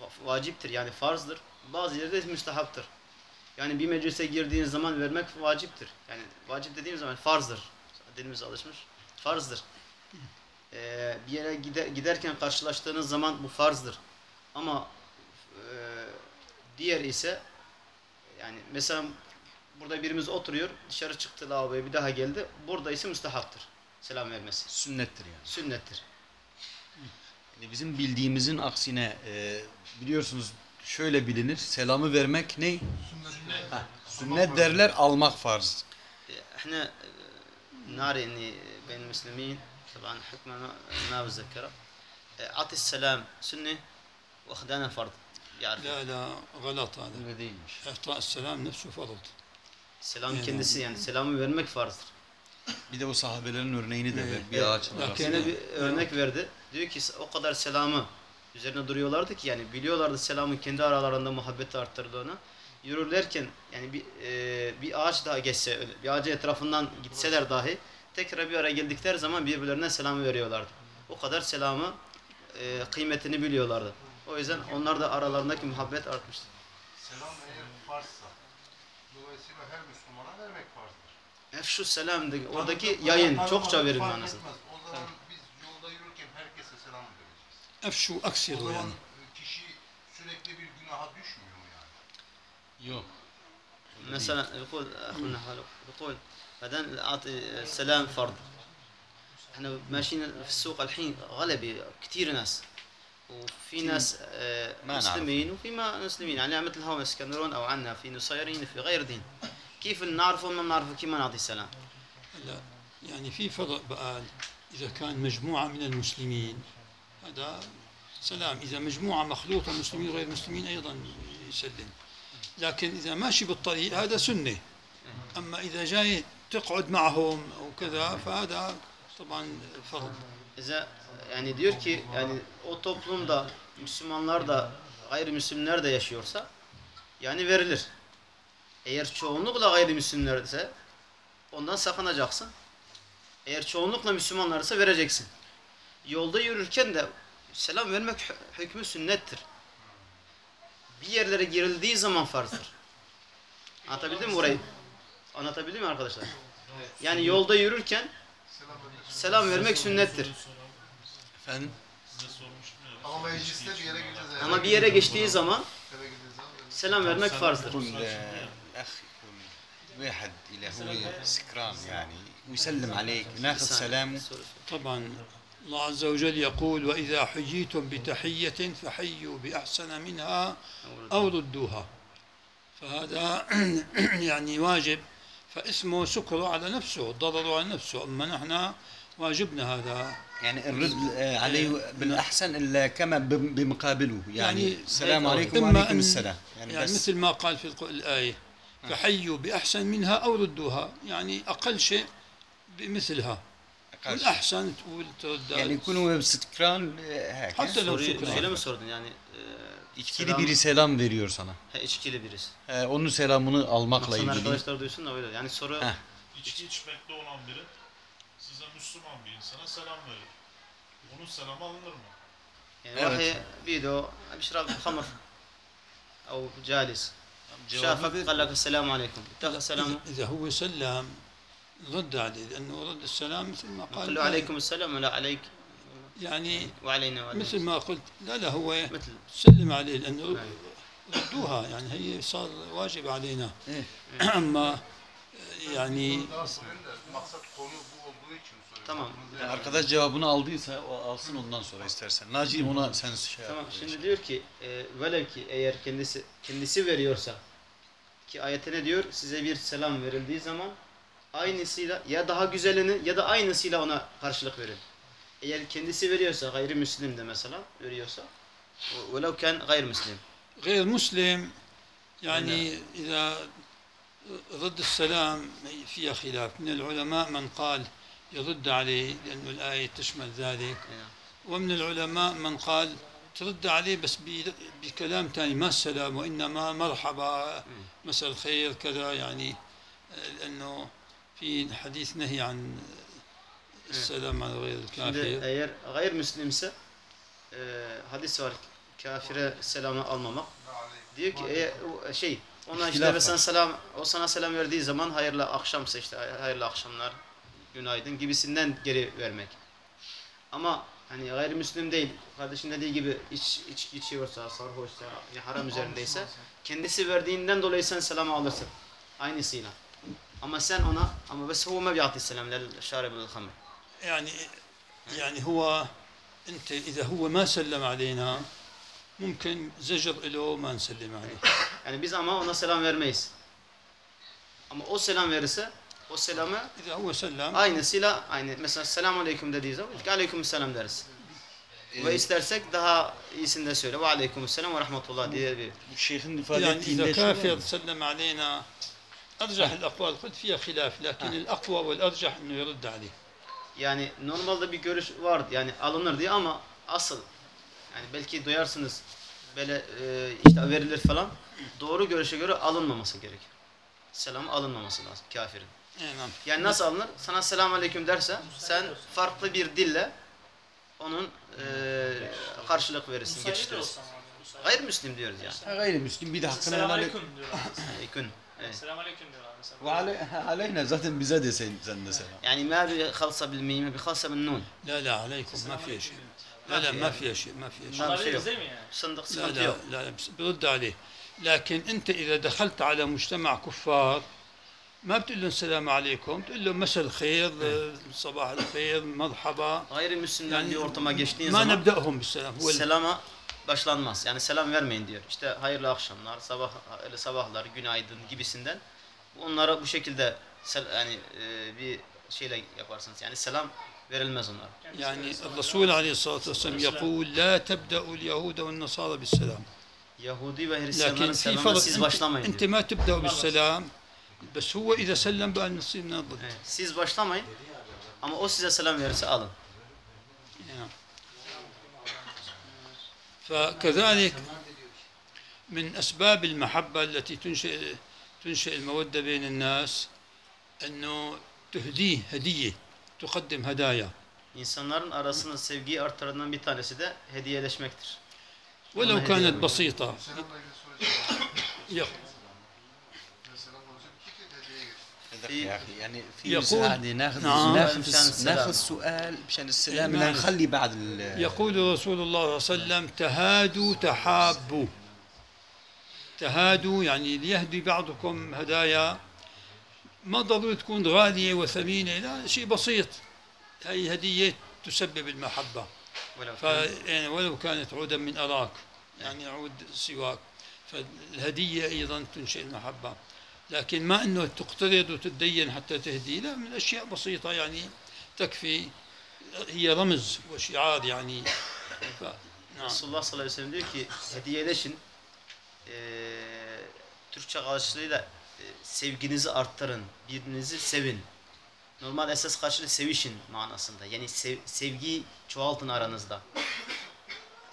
va- vaciptir yani farzdır. Bazı yerlerde müstehaptır. Yani bir meclise girdiğin zaman vermek vaciptir. Yani vacip dediğim zaman farzdır. Dilimiz alışmış. Farzdır. Ee, bir yere gide- giderken karşılaştığınız zaman bu farzdır. Ama e, diğer ise yani mesela burada birimiz oturuyor, dışarı çıktı lavaboya bir daha geldi. Burada ise müstehaptır. Selam vermesi. Sünnettir yani. Sünnettir. Yani bizim bildiğimizin aksine e, biliyorsunuz şöyle bilinir. Selamı vermek ne? Heh, sünnet derler almak farz. احنا نعرف اني بين المسلمين طبعا حكم ما- ما بتذكره عطي السلام سنه واخدانا فرض يعرف لا لا غلط هذا Öyle değilmiş. إعطاء السلام نفسه فرض Selam Yani- kendisi yani selamı vermek farzdır. Bir de o sahabelerin örneğini de ver. Bir Evet. ağaç Bak, arasında. Kendine bir örnek verdi. Diyor ki o kadar selamı üzerine duruyorlardı ki yani biliyorlardı selamın kendi aralarında muhabbeti arttırdığını. Yürürlerken yani bir e, bir ağaç daha geçse, bir ağacın etrafından gitseler dahi tekrar bir araya geldikleri zaman birbirlerine selamı veriyorlardı. O kadar selamı e, kıymetini biliyorlardı. O yüzden onlar da aralarındaki muhabbet artmıştı. Selam eğer farzsa, dolayısıyla her Müslümana vermek farzdır. Efşu selam de- oradaki yayın çokça verin manasında. O zaman vereceğiz. أفشوا O يعني e, kişi sürekli bir günaha düşmüyor mu yani? Yok. مثلا يقول أخونا خالد يقول بعدين أعطي السلام فرض إحنا ماشيين في السوق الحين غلبي كثير ناس وفي ناس آه،. مسلمين وفي ما مسلمين يعني مثل هم إسكندرون أو عنا في نصيرين في غير دين كيف نعرفهم ما نعرفه كيف ما نعطي السلام لا يعني في فرق بقى إذا كان مجموعة من المسلمين هذا سلام إذا مجموعة مخلوطة مسلمين وغير مسلمين أيضا يسلم لكن إذا ماشي بالطريق هذا سنة أما إذا جاي تقعد معهم أو كذا فهذا طبعا فرض İze, yani diyor ki yani o toplumda Müslümanlar da gayrimüslimler de yaşıyorsa yani verilir. Eğer çoğunlukla gayrimüslimler ise ondan sakınacaksın. Eğer çoğunlukla Müslümanlar ise vereceksin. Yolda yürürken de selam vermek hü- hükmü sünnettir. Bir yerlere girildiği zaman farzdır. Anlatabildim mi orayı? Anlatabildim mi arkadaşlar? Yani yolda yürürken Selam vermek. selam vermek sünnettir. Efendim? Ama mecliste bir yere gideceğiz. eve Ama bir yere geçtiği zaman Eve gideceğiz zaman vermek. selam vermek farzdır. Kul, e, eh, kul. واحد اللي هو سكران يعني ويسلم عليك وناخذ سلامه طبعا الله عز وجل يقول وإذا حييتم بتحية فحيوا بأحسن منها أو ردوها. فهذا يعني واجب فاسمه سكر على نفسه ضرر على نفسه. أما نحن واجبنا هذا. يعني الرد آه، عليه بالاحسن إلا كما بم- بمقابله. يعني, يعني السلام إما عليكم وعليكم السلام. يعني, يعني مثل ما قال في الآية فحيوا بأحسن منها أو ردوها. يعني أقل شيء بمثلها. أقل شيء. والأحسن تقول ترد يعني يكونوا سكران e, هيك Hatta لو Soruyu şükür. şöyle mi sordun yani? E, İçkili selam- biri selam veriyor sana. He, içkili birisi. Ee, onun selamını almakla Baksana ilgili. arkadaşlar duysun da öyle. Yani soru Heh. İçki içmekte olan biri size Müslüman bir insana selam verir. Bunun selamı alınır mı? yani Evet. واحد بيده بيشرب خمر او جالس شافك قال لك السلام عليكم تاخذ سلامه إذا- إذا هو سلم رد عليه لأنه رد السلام مثل ما قال قال له عليكم السلام ولا عليك يعني وعلينا وعليكم مثل ما قلت لا لا هو مثل سلم عليه لأنه نعم. ردوها يعني هي صار واجب علينا إيه. أما يعني Daha sorayım da maksat konu bu olduğu için soruyorum. Tamam. Yani arkadaş cevabını aldıysa o alsın ondan sonra istersen. Naci ona sen şey yap. Tamam şimdi diyor ki e, velev ki eğer kendisi kendisi veriyorsa ki ayette ne diyor? Size bir selam verildiği zaman aynısıyla ya daha güzelini ya da aynısıyla ona karşılık verin. Eğer kendisi veriyorsa gayrimüslim de mesela veriyorsa velev ken gayrimüslim. غير مسلم يعني إذا رد السلام فيها خلاف من العلماء من قال يرد عليه لأن الآية تشمل ذلك ومن العلماء من قال ترد عليه بس بكلام ثاني ما السلام وإنما مرحبا مساء الخير كذا يعني آه، fi hadis nehi an selam al gayr kafir. Şimdi eğer gayrimüslimse e, hadis var kafire selamı almamak. Diyor ki e, şey ona işte ve selam o sana selam verdiği zaman hayırlı akşamsa işte hayırlı akşamlar günaydın gibisinden geri vermek. Ama hani gayrimüslim değil, kardeşin dediği gibi iç, içki içiyorsa, sarhoşsa, haram üzerindeyse kendisi verdiğinden dolayı sen selamı alırsın. Aynısıyla. Ama sen ona ama bes huve ma bi'ati selam lel şaribul hamr. Yani yani huve ente iza huve ma sellem aleyna mümkün zecr ile o ma sellem aleyna. Yani biz ama ona selam vermeyiz. Ama o selam verirse o selamı İza huve selam. Aynısıyla aynı. Mesela selamun aleyküm dediği zaman aleyküm selam deriz. Ve istersek daha iyisini de söyle. Ve aleyküm selam ve rahmetullah diye bir. Bu şeyhin ifade yani, ettiğinde. İza kafir sellem aleyna Ercah el-akval kud fiyye hilaf. Lakin el-akva vel-ercah inu yerudda. Yani normalde bir görüş vardı. Yani alınır diye ama asıl yani belki duyarsınız böyle e, işte verilir falan. Doğru görüşe göre alınmaması gerekir. Selamı alınmaması lazım kafirin. Eyvallah. Yani nasıl alınır? Sana selamun aleyküm derse sen farklı bir dille onun e, karşılık verirsin, geçiştirirsin. Gayrimüslim diyoruz yani. Gayrimüslim bir de hakkını helal et. Selamünaleyküm diyorlar. إيه. السلام عليكم وعلي علينا زاد بزاد زادنا سلام يعني ما بخلصة بالميم بخلصة بالنون. لا لا عليكم ما في شيء. لا لا ما في شيء ما في شيء. ما صندوق يعني. لا لا لا برد عليه. لكن أنت إذا دخلت على مجتمع كفار ما بتقول لهم السلام عليكم بتقول لهم مساء الخير إيه. صباح الخير مرحبا. غير المسلمين يعني ما ما نبدأهم بالسلام. هو السلامة. başlanmaz. Yani selam vermeyin diyor. İşte hayırlı akşamlar, sabah öyle sabahlar, günaydın gibisinden. Onlara bu şekilde yani e, bir şeyle yaparsınız. Yani selam verilmez onlara. Yani Resul Aleyhisselatü Vesselam yakul la tebde'ul Yahude ve Nasara bis selam. Yahudi ve Hristiyanların selamına siz başlamayın diyor. İntima tebde'u bis selam. Bes huve ize sellem bi en nasib Siz başlamayın ama o size selam verirse alın. فكذلك من أسباب المحبة التي تنشئ تنشئ المودة بين الناس أنه تهديه هدية تقدم هدايا İnsanların arasında sevgiyi arttırandan bir tanesi de hediyeleşmektir. ولو كانت. بسيطة يا أخي يعني في يقول- مساعدة ناخذ نعم. ناخذ. ناخذ سؤال مشان السلام. لا نخلي بعد ال يقول رسول الله صلى الله عليه وسلم تهادوا تحابوا تهادوا يعني ليهدي بعضكم هدايا ما ضروري تكون غالية وثمينة لا شيء بسيط هي هدية تسبب المحبة ولو يعني ولو كانت عودا من أراك يعني عود سواك فالهدية أيضا تنشئ المحبة لكن ما أنه تقترض وتتدين حتى تهدي لا من أشياء بسيطة يعني تكفي هي رمز وشعار يعني ف... نعم Resulullah sallallahu aleyhi ve sellem diyor ki hediyeleşin. Ee, Türkçe karşılığıyla e, sevginizi arttırın. Birbirinizi sevin. Normal esas karşılığı sevişin manasında. Yani sev- sevgiyi çoğaltın aranızda.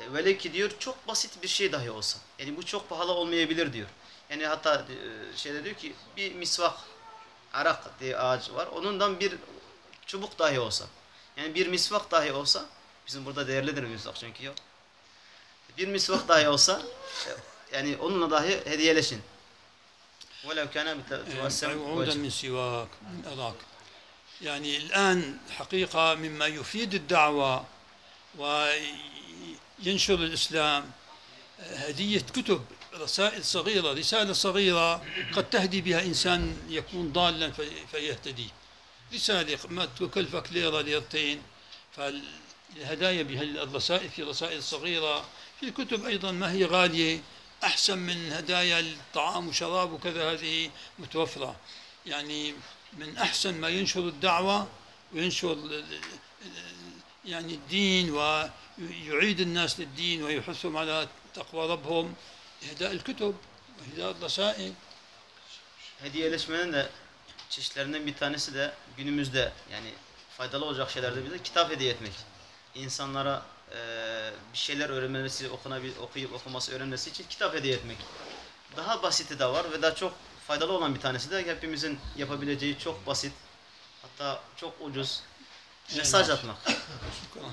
E, velev ki diyor çok basit bir şey dahi olsa. Yani bu çok pahalı olmayabilir diyor. Yani hatta e, şeyde diyor ki bir misvak arak diye ağacı var. Onundan bir çubuk dahi olsa. Yani bir misvak dahi olsa bizim burada değerlidir misvak çünkü yok. Bir misvak dahi olsa e, yani onunla dahi hediyeleşin. وَلَوْ كَانَ بِتَوَسَّمْ عودا من سواك من أراك يعني الآن حقيقة مما يفيد الدعوة وينشر الإسلام هدية كتب رسائل صغيرة رسالة صغيرة قد تهدي بها إنسان يكون ضالا في- فيهتدي. رسالة ما تكلفك ليرة ليرتين فالهدايا بهالرسائل في رسائل صغيرة في كتب أيضا ما هي غالية أحسن من هدايا الطعام وشراب وكذا هذه متوفرة. يعني من أحسن ما ينشر الدعوة وينشر يعني الدين ويعيد الناس للدين ويحثهم على تقوى ربهم. Hidâ-ül kütüb, hidâ-ül lasâin. Hediyeleşmenin de çeşitlerinden bir tanesi de günümüzde yani faydalı olacak şeylerden biri de kitap hediye etmek. İnsanlara e, bir şeyler öğrenmesi, okunabil, okuyup okuması öğrenmesi için kitap hediye etmek. Daha basiti de var ve daha çok faydalı olan bir tanesi de hepimizin yapabileceği çok basit hatta çok ucuz mesaj atmak.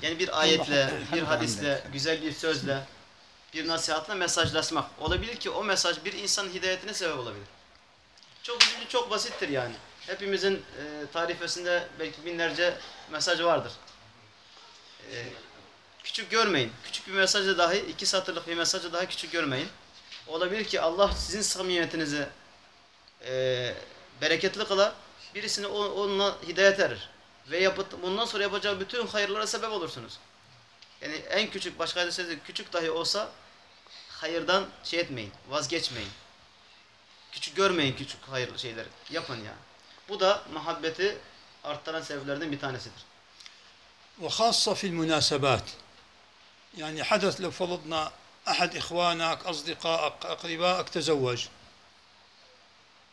Yani bir ayetle, bir hadisle, güzel bir sözle bir nasihatla mesajlaşmak. Olabilir ki o mesaj bir insanın hidayetine sebep olabilir. Çok üzücü, çok basittir yani. Hepimizin e, tarifesinde belki binlerce mesaj vardır. E, küçük görmeyin. Küçük bir mesajı dahi, iki satırlık bir mesajı daha küçük görmeyin. Olabilir ki Allah sizin samimiyetinizi e, bereketli kılar. Birisini onunla hidayet erir. Ve yapıp, bundan sonra yapacağı bütün hayırlara sebep olursunuz. Yani en küçük, başka hadiste de küçük dahi olsa hayırdan şey etmeyin, vazgeçmeyin. Küçük görmeyin küçük hayırlı şeyleri. Yapın yani. Bu da muhabbeti arttıran sebeplerden bir tanesidir. وخاصة في المناسبات يعني حدث لو فرضنا أحد إخوانك أصدقائك أقربائك تزوج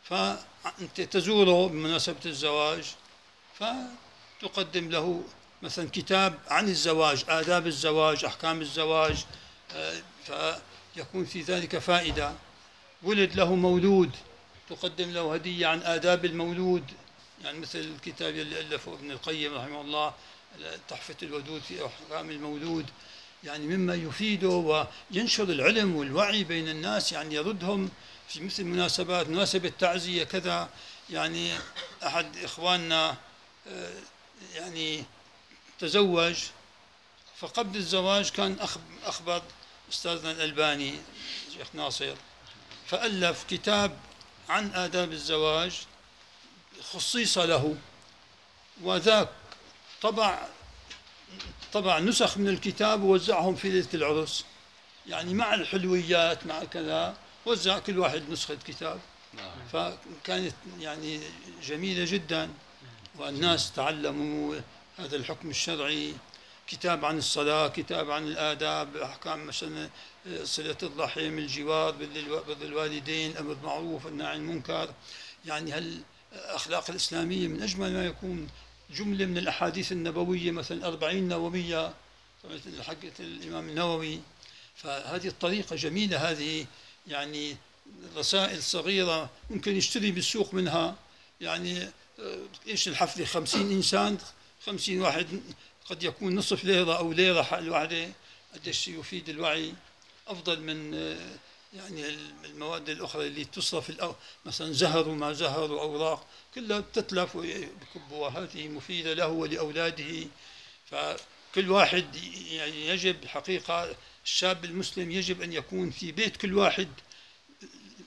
فأنت تزوره بمناسبة الزواج فتقدم له مثلا كتاب عن الزواج آداب الزواج أحكام الزواج آه، فيكون في ذلك فائدة. ولد له مولود تقدم له هدية عن آداب المولود. يعني مثل الكتاب اللي ألفه ابن القيم رحمه الله تحفة الودود في أحكام المولود. يعني مما يفيده وينشر العلم والوعي بين الناس يعني يردهم في مثل مناسبات مناسبة تعزية كذا. يعني أحد إخواننا آه، يعني تزوج فقبل الزواج كان أخ- أخبر أستاذنا الألباني شيخ ناصر فألف كتاب عن آداب الزواج خصيص له وذاك طبع طبع نسخ من الكتاب ووزعهم في ليلة العرس. يعني مع الحلويات مع كذا وزع كل واحد نسخة كتاب. فكانت يعني جميلة جدا والناس تعلموا هذا الحكم الشرعي كتاب عن الصلاة كتاب عن الآداب أحكام مثلا صلة الرحم الجوار بر الوالدين الأمر بالمعروف النهي عن المنكر. يعني هالأخلاق الإسلامية من أجمل ما يكون؟ جملة من الأحاديث النبوية مثلا أربعين نووية حقة الإمام النووي. فهذه الطريقة جميلة هذه. يعني رسائل صغيرة ممكن يشتري بالسوق منها. يعني آه، إيش الحفلة خمسين إنسان خمسين واحد قد يكون نصف ليرة أو ليرة حق الواحدة قديش يفيد الوعي؟ أفضل من يعني المواد الأخرى اللي تصرف الأو مثلا زهر وما زهر وأوراق كلها بتتلف ويكبوها هذه مفيدة له ولأولاده. فكل واحد يعني يجب حقيقة الشاب المسلم يجب أن يكون في بيت كل واحد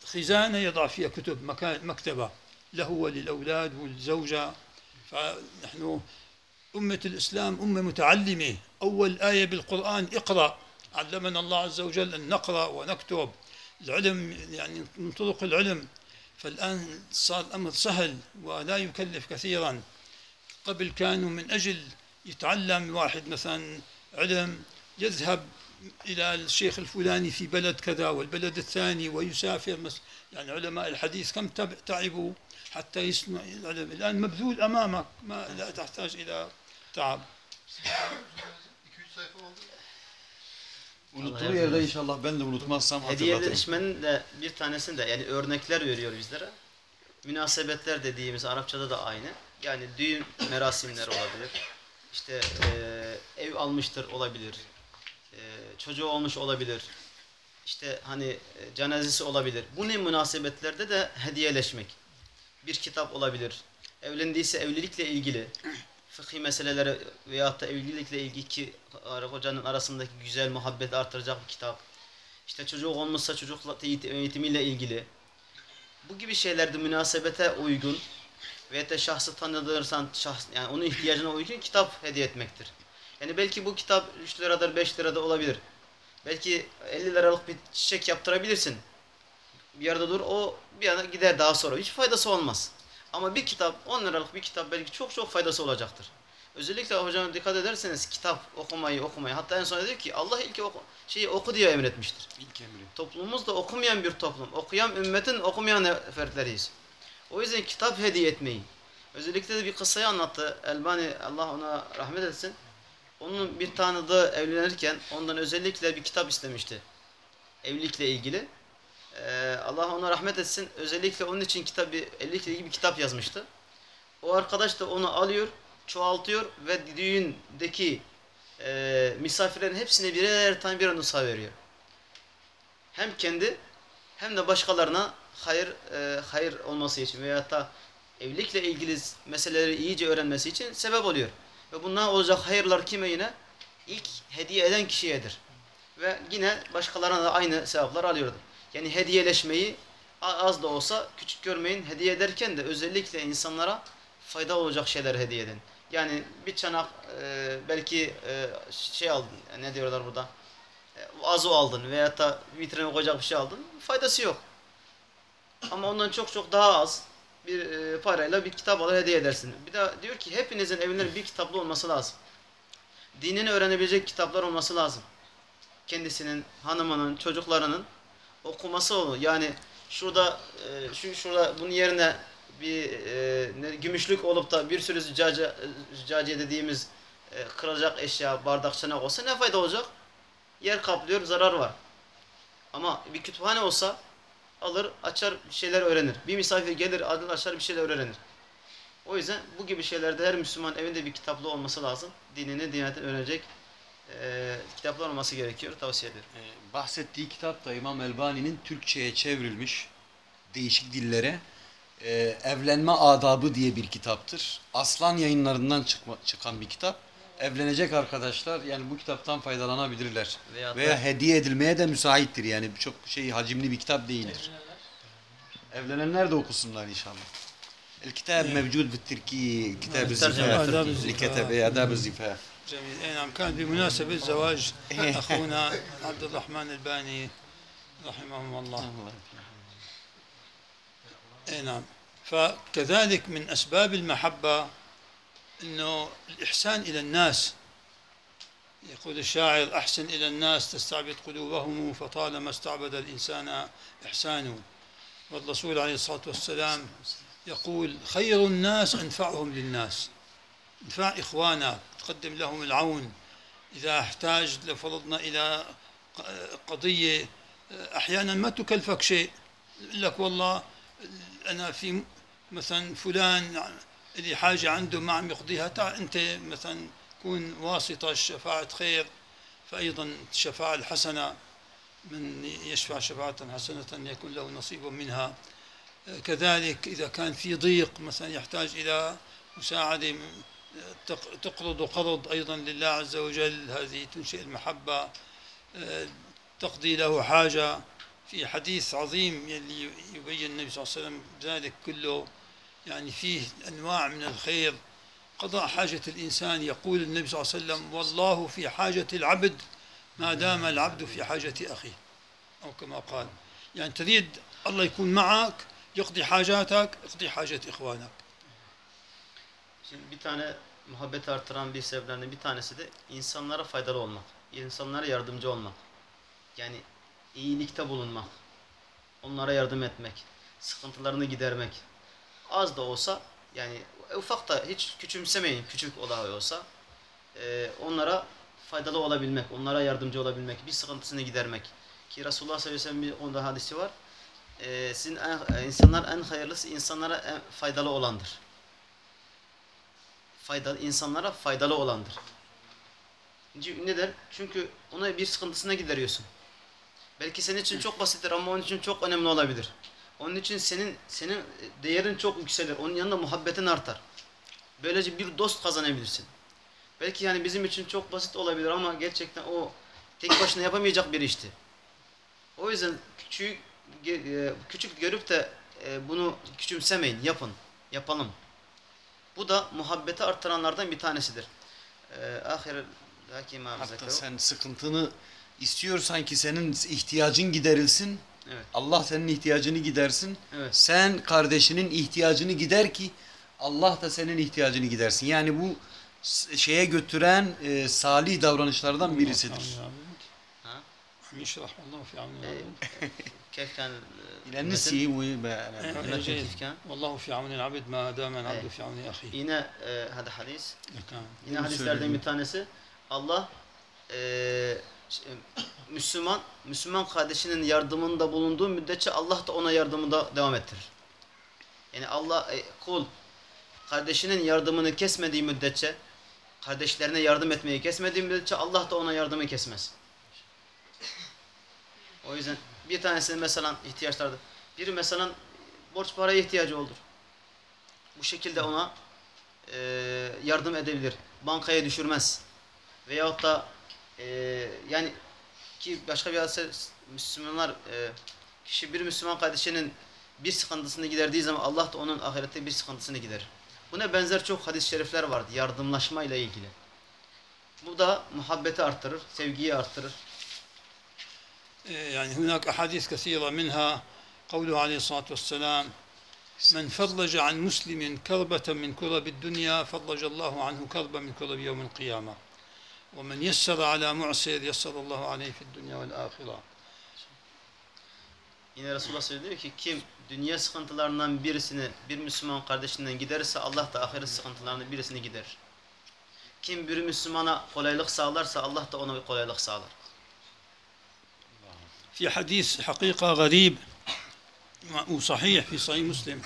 خزانة يضع فيها كتب مكان مكتبة له وللأولاد والزوجة. فنحن أمة الإسلام أمة متعلمة. أول آية بالقرآن اقرأ. علمنا الله عز وجل أن نقرأ ونكتب. العلم يعني من طرق العلم. فالآن صار الأمر سهل ولا يكلف كثيرا. قبل كانوا من أجل يتعلم واحد مثلا علم يذهب إلى الشيخ الفلاني في بلد كذا والبلد الثاني ويسافر يعني علماء الحديث كم تعبوا حتى يسمع العلم. الآن مبذول أمامك. ما لا تحتاج إلى Tamam. 2-3 sayfa oldu. Unuttuğu yerde inşallah ben de unutmazsam Hediyeleşmenin de bir tanesini de yani örnekler veriyor bizlere. Münasebetler dediğimiz Arapçada da aynı. Yani düğün merasimleri olabilir. İşte e, ev almıştır olabilir. E, çocuğu olmuş olabilir. İşte hani e, cenazesi olabilir. Bu ne münasebetlerde de hediyeleşmek. Bir kitap olabilir. Evlendiyse evlilikle ilgili fıkhi meseleleri veyahut da evlilikle ilgili ki karı kocanın arasındaki güzel muhabbet artıracak bir kitap. İşte çocuk olmuşsa çocukla eğitim- eğitimiyle ilgili. Bu gibi şeylerde münasebete uygun ve de şahsı tanıdırsan şahs, yani onun ihtiyacına uygun kitap hediye etmektir. Yani belki bu kitap 3 liradır 5 lirada olabilir. Belki 50 liralık bir çiçek yaptırabilirsin. Bir yerde dur o bir yana gider daha sonra. Hiç faydası olmaz. Ama bir kitap 10 liralık bir kitap belki çok çok faydası olacaktır. Özellikle hocam dikkat ederseniz kitap okumayı okumayı hatta en son diyor ki Allah ilk oku, şeyi oku diye emretmiştir. İlk emri. Toplumumuz da okumayan bir toplum. Okuyan ümmetin okumayan fertleriyiz. O yüzden kitap hediye etmeyi. Özellikle de bir kıssayı anlattı. Elbani Allah ona rahmet etsin. Onun bir tanıdığı evlenirken ondan özellikle bir kitap istemişti. Evlilikle ilgili. Ee, Allah ona rahmet etsin. Özellikle onun için bir, evlilikle ilgili bir kitap yazmıştı. O arkadaş da onu alıyor, çoğaltıyor ve düğündeki e, misafirlerin hepsine birer tane bir nusha veriyor hem kendi hem de başkalarına hayır e, hayır olması için veyahut da evlilikle ilgili meseleleri iyice öğrenmesi için sebep oluyor. Ve bundan olacak hayırlar kime yine? İlk hediye eden kişiyedir. Ve yine başkalarına da aynı sevaplar alıyordu. Yani hediyeleşmeyi az da olsa küçük görmeyin. Hediye ederken de özellikle insanlara fayda olacak şeyler hediye edin. Yani bir çanak e, belki e, şey aldın, ne diyorlar burada? E, azu aldın veyahut da vitrine koyacak bir şey aldın. Faydası yok. Ama ondan çok çok daha az bir e, parayla bir kitap alır hediye edersin. Bir de diyor ki hepinizin evinde bir kitaplı olması lazım. Dinini öğrenebilecek kitaplar olması lazım. Kendisinin, hanımının, çocuklarının okuması olur. Yani şurada e, şu şurada bunun yerine bir e, gümüşlük olup da bir sürü züccaciye, züccaciye dediğimiz e, kırılacak eşya, bardak, çanak olsa ne fayda olacak? yer kaplıyor, zarar var. Ama bir kütüphane olsa alır, açar bir şeyler öğrenir. Bir misafir gelir, alır, açar bir şeyler öğrenir. O yüzden bu gibi şeylerde her Müslüman evinde bir kitaplı olması lazım. Dinini, dinayetini öğrenecek e, kitaplar olması gerekiyor. Tavsiye ediyorum. Ee, bahsettiği kitap da İmam Elbani'nin Türkçe'ye çevrilmiş değişik dillere e, Evlenme Adabı diye bir kitaptır. Aslan yayınlarından çıkma, çıkan bir kitap. Evlenecek arkadaşlar yani bu kitaptan faydalanabilirler. Veyahut da- Veya hediye edilmeye de müsaittir yani çok şey hacimli bir kitap değildir. Evlenenler de okusunlar inşallah. الكتاب موجود بالتركي كتاب ترجمة الزفاف آداب الزفاف. لكتب آداب الزفاف جميل. اي نعم كان بمناسبة زواج أخونا عبد الرحمن الباني رحمه الله. اي نعم. فكذلك من أسباب المحبة إنه الإحسان إلى الناس. يقول الشاعر أحسن إلى الناس تستعبد قلوبهم فطالما استعبد الإنسان إحسانه. والرسول عليه الصلاة والسلام يقول خير الناس أنفعهم للناس. انفع اخوانك تقدم لهم العون. إذا احتاج لفرضنا إلى قضية أحيانا ما تكلفك شيء. لك والله أنا في مثلا فلان لي حاجة عنده ما عم يقضيها تعال أنت مثلا كون واسطة شفاعة خير. فايضا الشفاعة الحسنة من يشفع شفاعة حسنة يكون له نصيب منها. كذلك إذا كان في ضيق مثلا يحتاج إلى مساعدة تق- تقرض قرض أيضا لله عز وجل هذه تنشئ المحبة. تقضي له حاجة. في حديث عظيم يلي يبين النبي صلى الله عليه وسلم ذلك كله. يعني فيه أنواع من الخير. قضاء حاجة الإنسان. يقول النبي صلى الله عليه وسلم والله في حاجة العبد ما دام العبد في حاجة أخيه. أو كما قال. يعني تريد الله يكون معك يقضي حاجاتك يقضي حاجة إخوانك. Şimdi bir tane muhabbet artıran bir sebeplerinden bir tanesi de insanlara faydalı olmak. insanlara yardımcı olmak. Yani iyilikte bulunmak. Onlara yardım etmek. Sıkıntılarını gidermek. Az da olsa yani ufak da hiç küçümsemeyin küçük olay olsa. e, onlara faydalı olabilmek, onlara yardımcı olabilmek, bir sıkıntısını gidermek. Ki Resulullah sallallahu aleyhi ve sellem bir onda hadisi var. E, sizin en, insanlar en hayırlısı insanlara en faydalı olandır faydalı insanlara faydalı olandır. Neden? Çünkü ona bir sıkıntısına gideriyorsun. Belki senin için çok basittir ama onun için çok önemli olabilir. Onun için senin senin değerin çok yükselir. Onun yanında muhabbetin artar. Böylece bir dost kazanabilirsin. Belki yani bizim için çok basit olabilir ama gerçekten o tek başına yapamayacak bir işti. O yüzden küçük e, küçük görüp de e, bunu küçümsemeyin, yapın, yapalım. Bu da muhabbeti arttıranlardan bir tanesidir. Ee, Hatta sen sıkıntını istiyorsan ki senin ihtiyacın giderilsin. Evet. Allah senin ihtiyacını gidersin. Evet. Sen kardeşinin ihtiyacını gider ki Allah da senin ihtiyacını gidersin. Yani bu şeye götüren e, salih davranışlardan birisidir. Allah, Allah, Allah. Ha? İnşallah Allah ee, fi العبد كيف كان İlى النسي و- إيه، جيد. كيف كان؟ والله في عون العبد ما دام العبد في عون أخيه Yine e, hadi hadis. لكان Yine Bunu hadislerden söyledim. bir tanesi. Allah e, ş- e, Müslüman Müslüman kardeşinin yardımında bulunduğu müddetçe Allah da ona yardımında devam ettirir. Yani Allah e, kul kardeşinin yardımını kesmediği müddetçe kardeşlerine yardım etmeyi kesmediği müddetçe Allah da ona yardımı kesmez. O yüzden bir tanesi mesela ihtiyaçlarda biri mesela borç paraya ihtiyacı olur. Bu şekilde ona e, yardım edebilir. Bankaya düşürmez. Veyahut da e, yani ki başka bir hadise Müslümanlar e, kişi bir Müslüman kardeşinin bir sıkıntısını giderdiği zaman Allah da onun ahirette bir sıkıntısını giderir. Buna benzer çok hadis-i şerifler vardı yardımlaşma ile ilgili. Bu da muhabbeti arttırır, sevgiyi arttırır. يعني هناك أحاديث كثيرة منها قوله عليه الصلاة والسلام من فرج عن مسلم كربة من كرب الدنيا فرج الله عنه كربة من كرب يوم القيامة ومن يسر على معسر يسر الله عليه في الدنيا والآخرة Yine Resulullah söylüyor ki kim dünya sıkıntılarından birisini bir Müslüman kardeşinden giderirse Allah da ahiret sıkıntılarından birisini giderir. Kim bir Müslümana kolaylık sağlarsa Allah da ona bir kolaylık sağlar. في حديث حقيقة غريب وصحيح في صحيح مسلم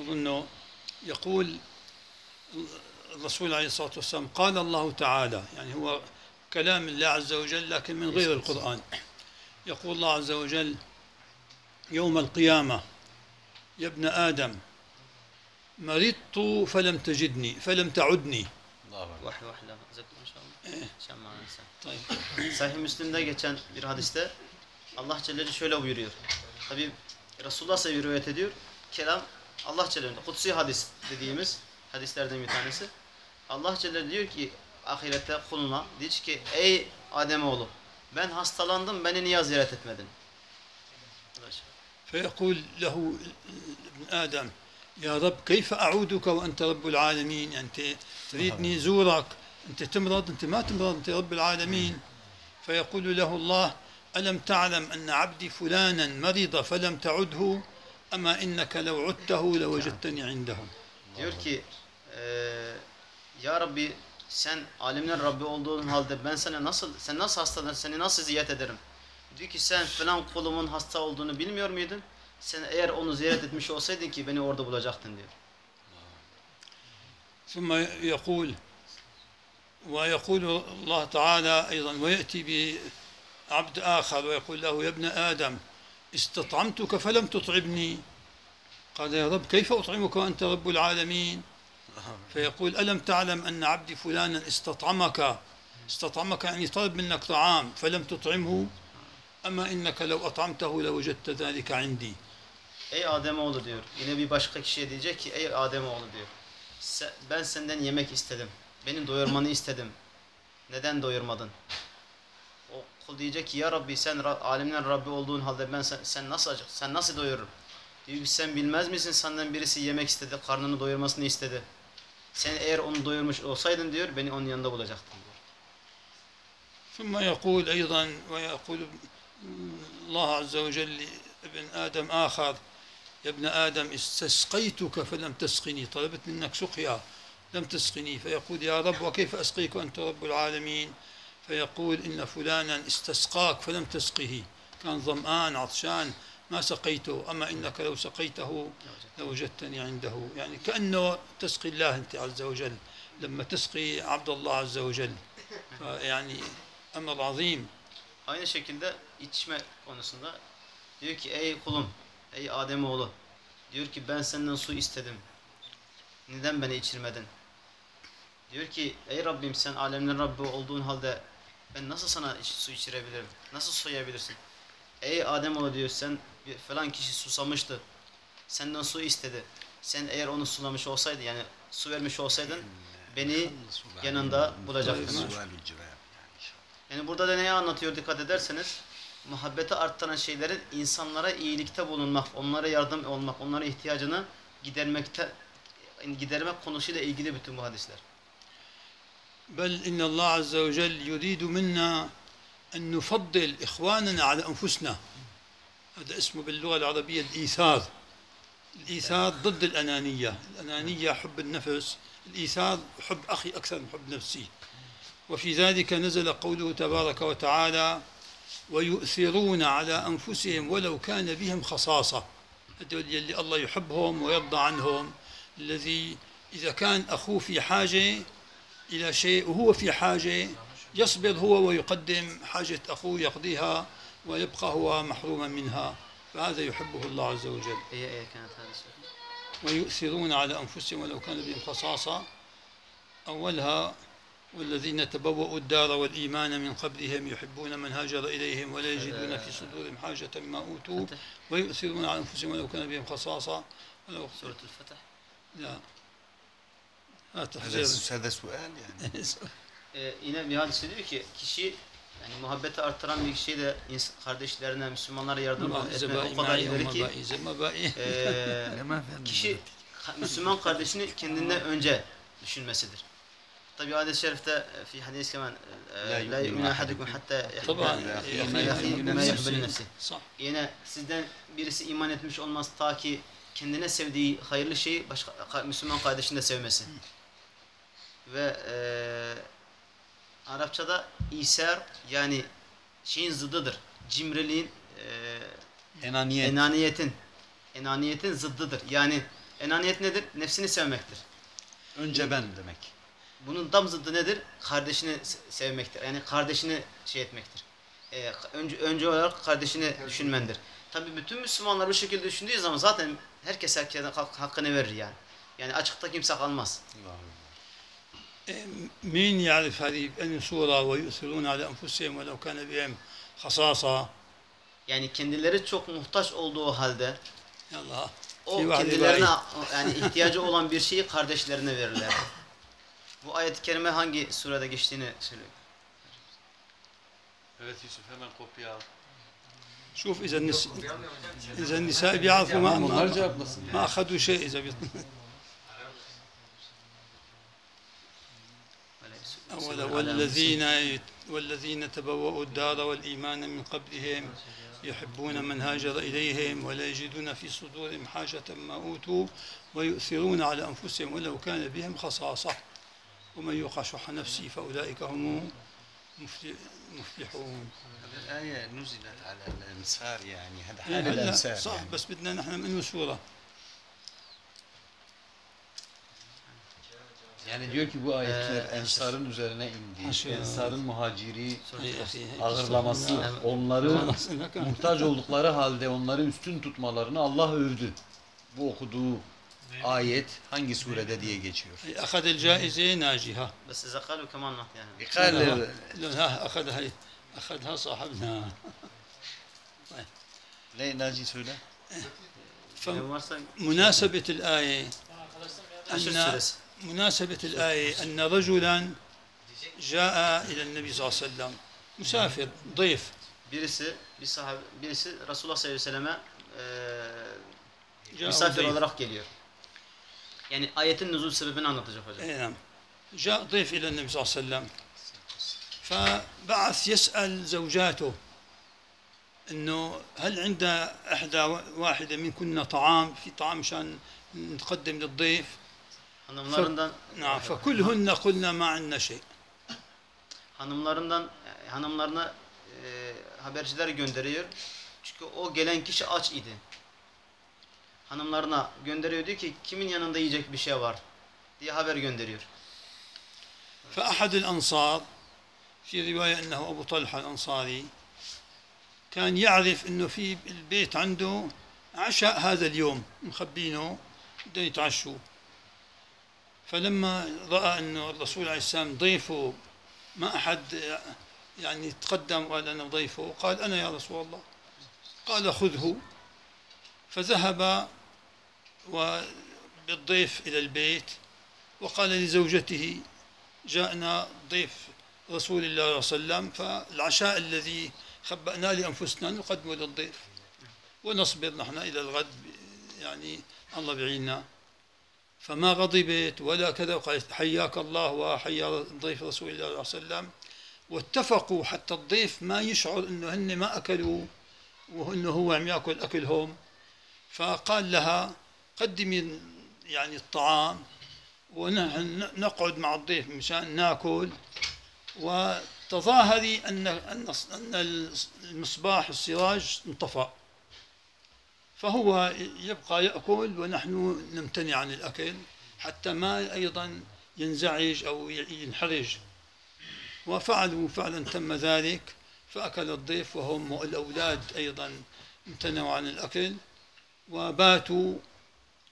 أظنه يقول الرسول عليه الصلاة والسلام قال الله تعالى يعني هو كلام الله عز وجل لكن من غير القرآن. يقول الله عز وجل يوم القيامة يا ابن آدم مرضت فلم تجدني فلم تعدني. Hazreti inşallah. Sen manası. طيب. Sahih Müslim'de geçen bir hadiste Allah Celle Celaluhu şöyle buyuruyor. Tabi Resulullah ise bir rivayet ediyor. Kelam Allah Celle Celaluhu. Kutsi hadis dediğimiz hadislerden bir tanesi. Allah Celle Celaluhu diyor ki ahirette kuluna diyor ki ey Ademoğlu ben hastalandım beni niye ziyaret etmedin? Arkadaşlar. فيقول له ابن آدم يا رب كيف أعودك وأنت رب العالمين أنت تريدني زورك أنت تمرض أنت ما تمرض أنت رب العالمين فيقول له الله ألم تعلم أن عبدي فلانا مرض فلم تعده أما إنك لو عدته لوجدتني عنده Diyor ki eee Ya Rabbi sen alemler Rabbi olduğun halde ben sana nasıl sen nasıl hastalan seni nasıl ziyaret ederim? Diyor ki sen falan kulumun hasta olduğunu bilmiyor muydun? Sen eğer onu ziyaret etmiş olsaydın ki beni orada bulacaktın diyor. ثم يقول ويقول الله تعالى أيضا ويأتي بعبد آخر ويقول له يا ابن آدم استطعمتك فلم تطعمني قال يا رب كيف أطعمك وأنت رب العالمين فيقول ألم تعلم أن عبدي فلانا استطعمك استطعمك يعني طلب منك طعام فلم تطعمه أما إنك لو أطعمته لوجدت ذلك عندي Ey Ademoğlu diyor. Yine bir başka kişiye diyecek ki ey Ademoğlu diyor. "Se- Ben senden yemek istedim. Beni doyurmanı istedim. Neden doyurmadın? O kul diyecek ki ya Rabbi sen Ra- alemler Rabbi olduğun halde ben sen, sen nasıl acık sen nasıl doyururum? Diyor ki sen bilmez misin senden birisi yemek istedi, karnını doyurmasını istedi. Sen eğer onu doyurmuş olsaydın diyor beni onun yanında bulacaktın diyor. ثم يقول أيضا ويقول الله عز وجل لابن آدم آخر يا ابن آدم استسقيتك فلم تسقني طلبت منك سقيا لم تسقني فيقول يا رب وكيف أسقيك وأنت رب العالمين فيقول إن فلانا استسقاك فلم تسقه كان ظمآن عطشان ما سقيته أما إنك لو سقيته لوجدتني عنده يعني كأنه تسقي الله أنت عز وجل لما تسقي عبد الله عز وجل يعني أمر عظيم Aynı şekilde içme konusunda diyor ki ey kulum, ey Ademoğlu diyor ki ben senden su istedim. Neden beni içirmedin? Diyor ki ey Rabbim sen alemlerin Rabbi olduğun halde ben nasıl sana su içirebilirim? Nasıl soyabilirsin? Ey Ademoğlu diyor sen falan kişi susamıştı. Senden su istedi. Sen eğer onu sulamış olsaydın yani su vermiş olsaydın beni yanında bulacaktın. Yani burada da neyi anlatıyor dikkat ederseniz? Muhabbeti arttıran şeylerin insanlara iyilikte bulunmak, onlara yardım olmak, onlara ihtiyacını gidermekte gidermek konusuyla ilgili bütün bu hadisler. بل إن الله عز وجل يريد منا أن نفضل إخواننا على أنفسنا. هذا اسمه باللغة العربية الإيثار الإيثار ضد الأنانية. الأنانية حب النفس الإيثار حب أخي أكثر من حب نفسي. وفي ذلك نزل قوله تبارك وتعالى ويؤثرون على أنفسهم ولو كان بهم خصاصة. هذول يلي الله يحبهم ويرضى عنهم. الذي إذا كان أخوه في حاجة إلى شيء وهو في حاجة يصبر هو ويقدم حاجة أخوه يقضيها ويبقى هو محروما منها فهذا يحبه الله عز وجل. Ey ey kânet hadis. ويؤثرون على أنفسهم ولو كان بهم خصاصة. أولها والذين تبوأوا الدار والإيمان من قبلهم يحبون من هاجر إليهم ولا يجدون في صدورهم حاجة مما أوتوا. ويؤثرون على أنفسهم ولو كان بهم خصاصة. ولو Surat Fetih. لا. هذا هذا تحذير هذا سؤال يعني Ee, yine bir hadis diyor ki kişi yani muhabbeti arttıran bir kişi de ins- kardeşlerine, Müslümanlara yardım ما etmek زبائي o kadar معي ileri ki ومبائي زي مبائي ee, kişi ka- Müslüman kardeşini kendinden önce düşünmesidir. Tabi hadis-i şerifte e, fi hadis kemen e, la yu'minu ahadukum hatta طبعا yuhibbe يا li أخي akhihi ma yuhibbu li nefsihi. صح Yine sizden birisi iman etmiş olmaz ta ki kendine sevdiği hayırlı şeyi başka ka- Müslüman kardeşini de sevmesi. Ve eee Arapçada iser yani şeyin zıddıdır. Cimriliğin eee Enaniyet. enaniyetin enaniyetin zıddıdır. Yani enaniyet nedir? Nefsini sevmektir. Önce ben demek. Bunun tam zıddı nedir? Kardeşini se- sevmektir. Yani kardeşini şey etmektir. Ee, önce, önce olarak kardeşini düşünmendir. Tabi bütün Müslümanlar bu şekilde düşündüğü zaman zaten herkes herkese hak- hakkını verir yani. Yani açıkta kimse kalmaz. مين يعرف هذه بأن صورة ويؤثرون على أنفسهم ولو كان بهم خصاصة Yani kendileri çok muhtaç olduğu halde يلا o في واحد kendilerine يبقى yani ihtiyacı olan bir şeyi kardeşlerine verirler. Bu ayet-i kerime hangi surede geçtiğini söylüyor. Evet Yusuf hemen kopya al. شوف إذا النس... إذا النساء بيعرفوا ما Onlar ما, cevaplasın. ما أخذوا شيء إذا بيط... والذين والذين تبوأوا الدار والإيمان من قبلهم يحبون من هاجر إليهم ولا يجدون في صدورهم حاجة ما أوتوا ويؤثرون على أنفسهم ولو كان بهم خصاصة. ومن يوق شح نفسه فأولئك هم مفل- مفلحون. الآية نزلت على الأنصار يعني هذا إيه، حال الأنصار صح يعني. بس بدنا نحن من سورة. Yani diyor ki bu ayetler Ee, ensarın üzerine indi. Aşağı. Ensarın muhaciri يا أخي ağırlaması, Evet. onları خلاص إنك- muhtaç oldukları halde onları üstün tutmalarını Allah övdü. Bu okuduğu ayet hangi surede diye geçiyor. أخذ الجائزة ناجحة Bes size kalu keman mat yani. İkale لا ها أخذها أخذها صاحبنا ne Naci söyle? Yani varsa فمناسبة الآية Haşr أن suresi. مناسبة الآية أن رجلا جاء إلى النبي صلى الله عليه وسلم. مسافر ضيف. Birisi bir sahabe birisi Resulullah sallallahu aleyhi ve selleme جاء misafir ضيف olarak geliyor. Yani ayetin nüzul sebebini anlatacak hocam. اي نعم. جاء ضيف إلى النبي صلى الله عليه وسلم. فبعث يسأل زوجاته إنه هل عند احدى واحدة منكن طعام؟ في طعام مشان نقدم للضيف. Hanımlarından نعم فكلهن قلنا ما عندنا شيء hanımlarından e, hanımlarına e, haberciler gönderiyor. Çünkü o gelen kişi aç idi. Hanımlarına gönderiyor diyor ki kimin yanında yiyecek bir şey var diye haber gönderiyor. فاحد الانصار في روايه انه ابو طلحه الانصاري كان يعرف انه في البيت عنده عشاء هذا اليوم مخبينه بدهم يتعشوا فلما رأى انه الرسول عليه السلام ضيفه ما أحد يعني تقدم وقال أنا ضيفه قال أنا يا رسول الله. قال خذه. فذهب وبالضيف إلى البيت وقال لزوجته جاءنا ضيف رسول الله صلى الله عليه وسلم فالعشاء الذي خبأنا لأنفسنا نقدمه للضيف ونصبر نحن إلى الغد يعني الله بعيننا. فما غضبت ولا كذا وقالت حياك الله وحيا ضيف رسول الله صلى الله عليه وسلم. واتفقوا حتى الضيف ما يشعر إنه هن ما أكلوا وإنه هو عم يأكل أكلهم. فقال لها قدمي يعني الطعام ونحن نقعد مع الضيف مشان نأكل. وتظاهري أن أن المصباح السراج انطفأ. فهو يبقى يأكل ونحن نمتنع عن الأكل حتى ما أيضا ينزعج أو ينحرج. وفعلوا فعلا تم ذلك فأكل الضيف وهم والأولاد أيضا امتنعوا عن الأكل وباتوا.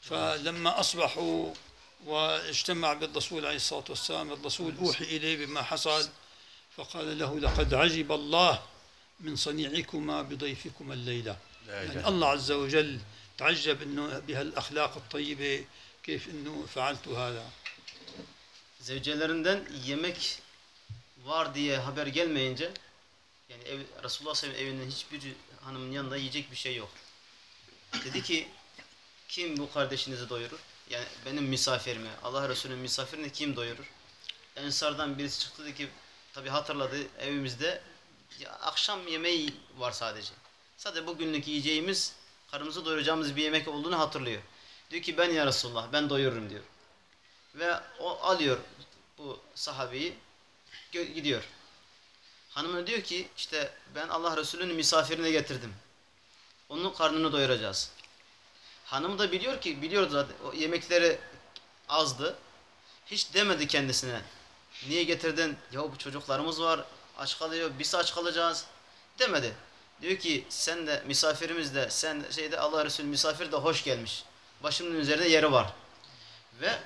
فلما أصبحوا واجتمع بالرسول عليه الصلاة والسلام الرسول أوحي إليه بما حصل فقال له لقد عجب الله من صنيعكما بضيفكما الليلة. يعني الله عز وجل تعجب أنه بهالأخلاق الطيبة كيف أنه فعلت هذا Zevcelerinden yemek var diye haber gelmeyince yani ev, Resulullah sallallahu aleyhi ve sellem'in evinin hiçbir hanımın yanında yiyecek bir şey yok. Dedi ki kim bu kardeşinizi doyurur? Yani benim misafirimi, Allah Resulü'nün misafirini kim doyurur? Ensardan birisi çıktı dedi ki tabi hatırladı evimizde ya, akşam yemeği var sadece. Sadece bugünlük yiyeceğimiz karnımızı doyuracağımız bir yemek olduğunu hatırlıyor. Diyor ki ben ya Resulullah ben doyururum diyor. Ve o alıyor bu sahabeyi gidiyor. Hanımına diyor ki işte ben Allah Resulü'nün misafirine getirdim. Onun karnını doyuracağız. Hanım da biliyor ki biliyor zaten o yemekleri azdı. Hiç demedi kendisine. Niye getirdin? Ya bu çocuklarımız var. Aç kalıyor. Biz aç kalacağız. Demedi. Diyor ki sen de misafirimiz de sen şeyde Allah Resulü misafir de hoş gelmiş. Başımın üzerinde yeri var. Ve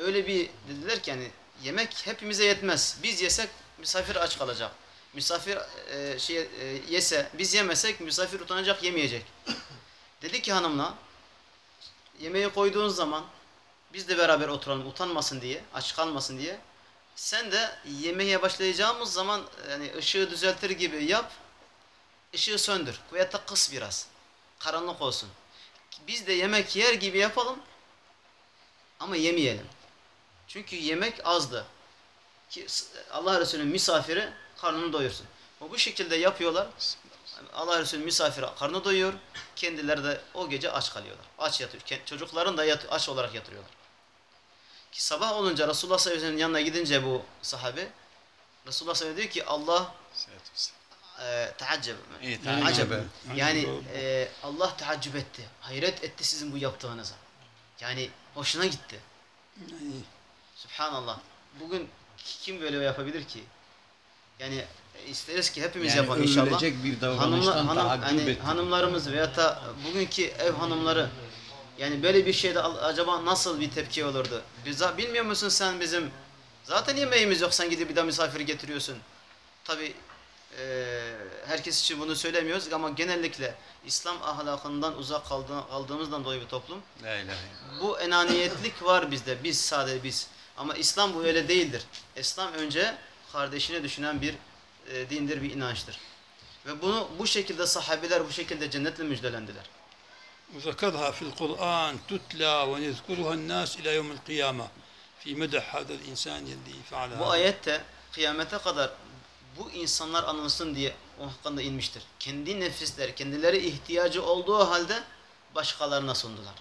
öyle bir dediler ki hani yemek hepimize yetmez. Biz yesek misafir aç kalacak. Misafir e, şey e, yese biz yemesek misafir utanacak yemeyecek. Dedi ki hanımla yemeği koyduğun zaman biz de beraber oturalım utanmasın diye, aç kalmasın diye. Sen de yemeğe başlayacağımız zaman yani ışığı düzeltir gibi yap. Işığı söndür veya da kıs biraz. Karanlık olsun. Biz de yemek yer gibi yapalım ama yemeyelim. Çünkü yemek azdı. Ki Allah Resulü'nün misafiri karnını doyursun. O bu şekilde yapıyorlar. Allah Resulü misafire karnı doyuyor. Kendileri de o gece aç kalıyorlar. Aç yatıyor. Çocukların da yat, aç olarak yatırıyorlar. Ki sabah olunca Resulullah sallallahu aleyhi ve sellem'in yanına gidince bu sahabe Resulullah sallallahu aleyhi ve sellem diyor ki Allah e, teacceb. İyi, teaccebe. Yani e, Allah teaccüp etti. Hayret etti sizin bu yaptığınıza. Yani hoşuna gitti. Subhanallah. Bugün kim böyle yapabilir ki? Yani isteriz ki hepimiz Yani yapalım inşallah. bir Hanımla, hanım, hani etti. hanımlarımız veyahut da bugünkü ev hanımları yani böyle bir şeyde acaba nasıl bir tepki olurdu? Biz, bilmiyor musun sen bizim zaten yemeğimiz yok sen gidip bir daha misafir getiriyorsun. Tabi e, herkes için bunu söylemiyoruz ama genellikle İslam ahlakından uzak kaldı- kaldığımızdan dolayı bir toplum. La ilahe illallah. Bu enaniyetlik var bizde. Biz sadece biz. Ama İslam bu öyle değildir. İslam önce kardeşine düşünen bir e, dindir, bir inançtır. Ve bunu bu şekilde sahabeler bu şekilde cennetle müjdelendiler. وذكرها في القرآن تتلى ونذكرها الناس إلى يوم القيامة في مدح هذا الإنسان الذي فعل Bu هذا ayette kıyamete kadar bu insanlar anılsın diye o hakkında inmiştir. Kendi nefisler, kendileri ihtiyacı olduğu halde başkalarına sundular.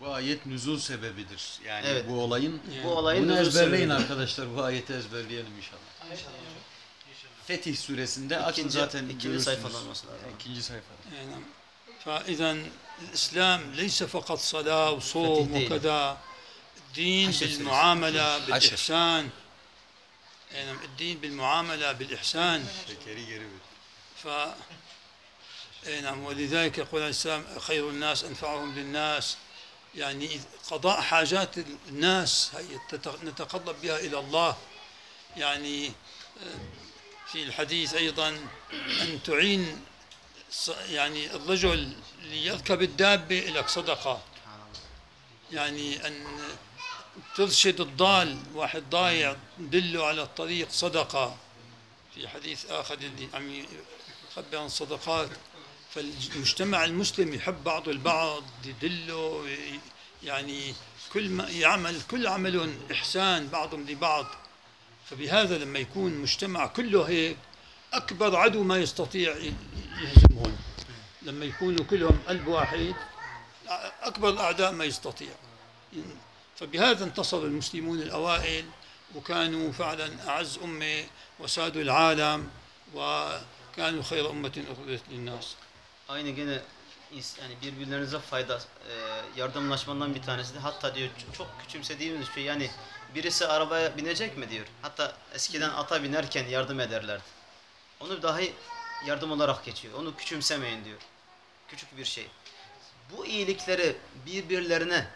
Bu ayet nüzul sebebidir. Yani Evet. bu olayın Yani Bu olayın bunu nüzul ezberleyin sebebi. arkadaşlar. Bu ayeti ezberleyelim inşallah. Fetih suresinde açın İkinci, zaten ikinci görürsünüz. sayfada olması lazım. İkinci sayfada. يعني نعم. فإذا الإسلام ليس فقط صلاة وصوم فتيدين. وكذا الدين عشر سنين. بالمعاملة عشر. بالإحسان يعني الدين بالمعاملة بالإحسان. ف نعم ولذلك يقول الإسلام خير الناس أنفعهم للناس. يعني قضاء حاجات الناس هي نتقرب بها إلى الله. يعني آه، في الحديث أيضا أن تعين يعني الرجل ليركب الدابة لك صدقة. يعني أن ترشد الضال واحد ضايع دله على الطريق صدقة. في حديث آخر اللي عم يخبر عن الصدقات. فالمجتمع المسلم يحب بعض البعض يدله يعني كل ما يعمل كل عمل إحسان بعضهم لبعض. فبهذا لما يكون مجتمع كله هيك أكبر عدو ما يستطيع يهزمهم. لما يكونوا كلهم قلب واحد أكبر الأعداء ما يستطيع. فبهذا انتصر المسلمون الأوائل وكانوا فعلا أعز أمة وسادوا العالم وكانوا خير أمة أخرجت للناس Aynı gene ins- yani birbirlerinize fayda e, yardımlaşmandan bir tanesi de hatta diyor ç- çok küçümsediğimiz bir şey yani birisi arabaya binecek mi diyor. Hatta eskiden ata binerken yardım ederlerdi. Onu dahi yardım olarak geçiyor. Onu küçümsemeyin diyor. Küçük bir şey. Bu iyilikleri birbirlerine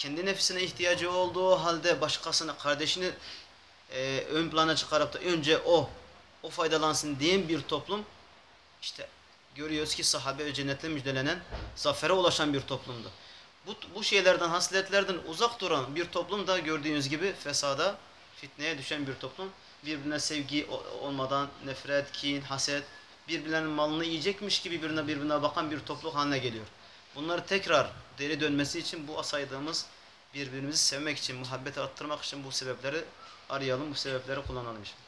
kendi nefsine ihtiyacı olduğu halde başkasını, kardeşini e, ön plana çıkarıp da önce o o faydalansın diyen bir toplum işte görüyoruz ki sahabe ve cennetle müjdelenen zafere ulaşan bir toplumdu. Bu, bu şeylerden, hasletlerden uzak duran bir toplum da gördüğünüz gibi fesada, fitneye düşen bir toplum. Birbirine sevgi olmadan nefret, kin, haset, birbirlerinin malını yiyecekmiş gibi birbirine birbirine bakan bir topluluk haline geliyor. Bunları tekrar deri dönmesi için bu saydığımız birbirimizi sevmek için, muhabbeti arttırmak için bu sebepleri arayalım, bu sebepleri kullanalım. inşallah.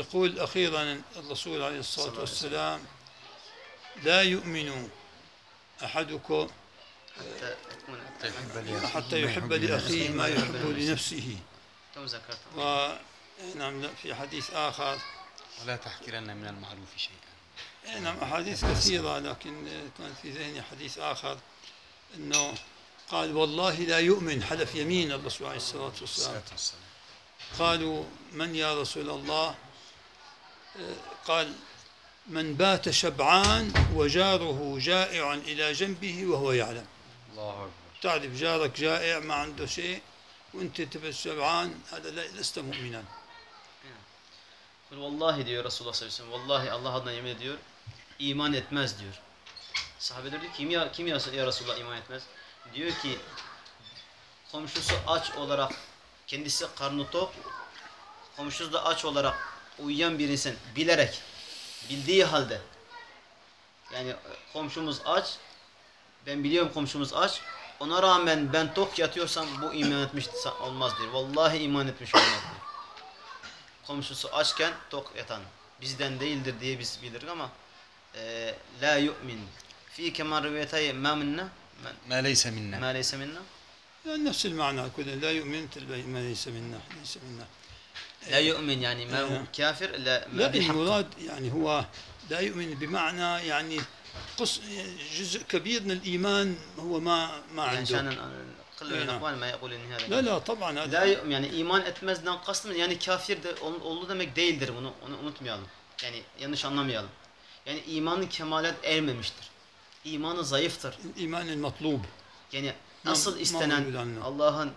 يقول أخيرا الرسول عليه الصلاة والسلام لا يؤمن أحدكم Hatta ekmune- حتى يحب لأخيه ما يحب لنفسه Tam zekat. ونعم لا، في حديث آخر ولا تحكرن من المعروف شيئا. نعم أحاديث كثيرة لكن كان في ذهني حديث آخر أنه قال والله لا يؤمن حلف يمين الرسول عليه الصلاة والسلام. قالوا من يا رسول الله قال من بات شبعان وجاره جائع إلى جنبه وهو يعلم الله أكبر. تعرف جارك جائع ما عنده شيء وأنت تبقى شبعان هذا لا- لست مؤمنا Vallahi diyor Resulullah sallallahu aleyhi ve sellem. Vallahi Allah adına yemin ediyor. İman etmez diyor. Sahabeler diyor ki, kim ya, kim ya, ya Resulullah iman etmez? Diyor ki komşusu aç olarak kendisi karnı tok komşusu da aç olarak uyuyan bir insan bilerek bildiği halde yani komşumuz aç ben biliyorum komşumuz aç ona rağmen ben tok yatıyorsam bu iman etmiş olmaz diyor. Vallahi iman etmiş olmaz diyor komşusu açken tok yatan bizden değildir diye biz biliriz ama e, la yu'min fi keman rivayetay ma minna ما ليس منا. ma leyse minna يعني نفس المعنى كله لا يؤمن تلبي ما ليس منا ليس منا la yu'min yani ma hu أيوة. kafir la ma لا bi haqq. المراد يعني هو لا يؤمن بمعنى يعني قص جزء كبير من الإيمان هو ما ما yani عنده şanen kıllı أيوة. nakvan ma yaqulun hada لا لا طبعا la هذا yu'min yani iman etmezden kastım yani kafir de ol- oldu demek değildir bunu onu unutmayalım yani yanlış anlamayalım Yani imanı kemalet ermemiştir. İmanı zayıftır. İmanın matlub. Yani nasıl istenen Allah'ın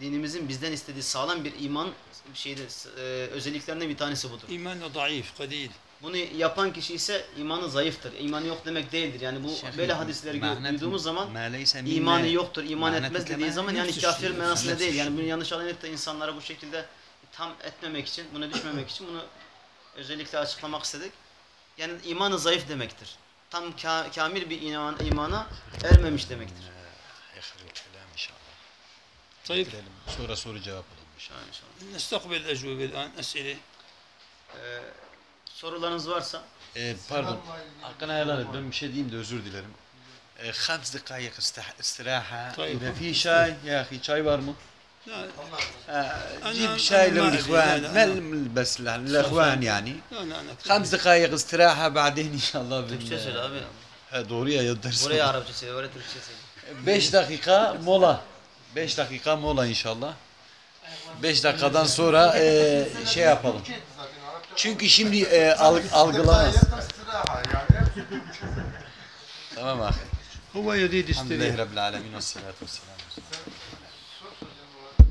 dinimizin bizden istediği sağlam bir iman şeyde e, özelliklerinden bir tanesi budur. İman o zayıf, kadil. Bunu yapan kişi ise imanı zayıftır. İmanı yok demek değildir. Yani bu Şeyh, böyle hadisleri duyduğumuz zaman imanı yoktur, iman etmez dediği zaman yani kafir menasında değil. Yani bunu yanlış anlayıp da insanlara bu şekilde tam etmemek için, buna düşmemek için bunu özellikle açıklamak istedik. Yani imanı zayıf demektir. Tam ka- kamil bir iman, imana ermemiş demektir. inşallah. طيب Sonra soru cevap alalım. İnşallah, inşallah. نستقبل الأجوبة الآن أسئلة Ee, sorularınız varsa Ee, pardon. Hakkını helal et. Ben bir şey diyeyim de özür dilerim. Ee, خمس دقائق است- استراحة طيب. إذا في شاي يا أخي شاي var mı? لا آه، أنا- جيب أنا شاي ما أدري، للإخوان لا، ما لا. ال- بس لل- للإخوان يعني لا لا أنا خمس دقائق استراحة بعدين إن شاء الله Türkçe söyle بن... abi. Ha, doğru ya ya ders. Buraya Arapça söyle, oraya Türkçe söyle. 5 dakika mola. 5 dakika mola inşallah. 5 dakikadan sonra e, şey yapalım. Çünkü şimdi e, alg, algılamaz. Tamam abi. هو يريد Elhamdülillahi يستريح Rabbil Alemin ve salatu ve selamu.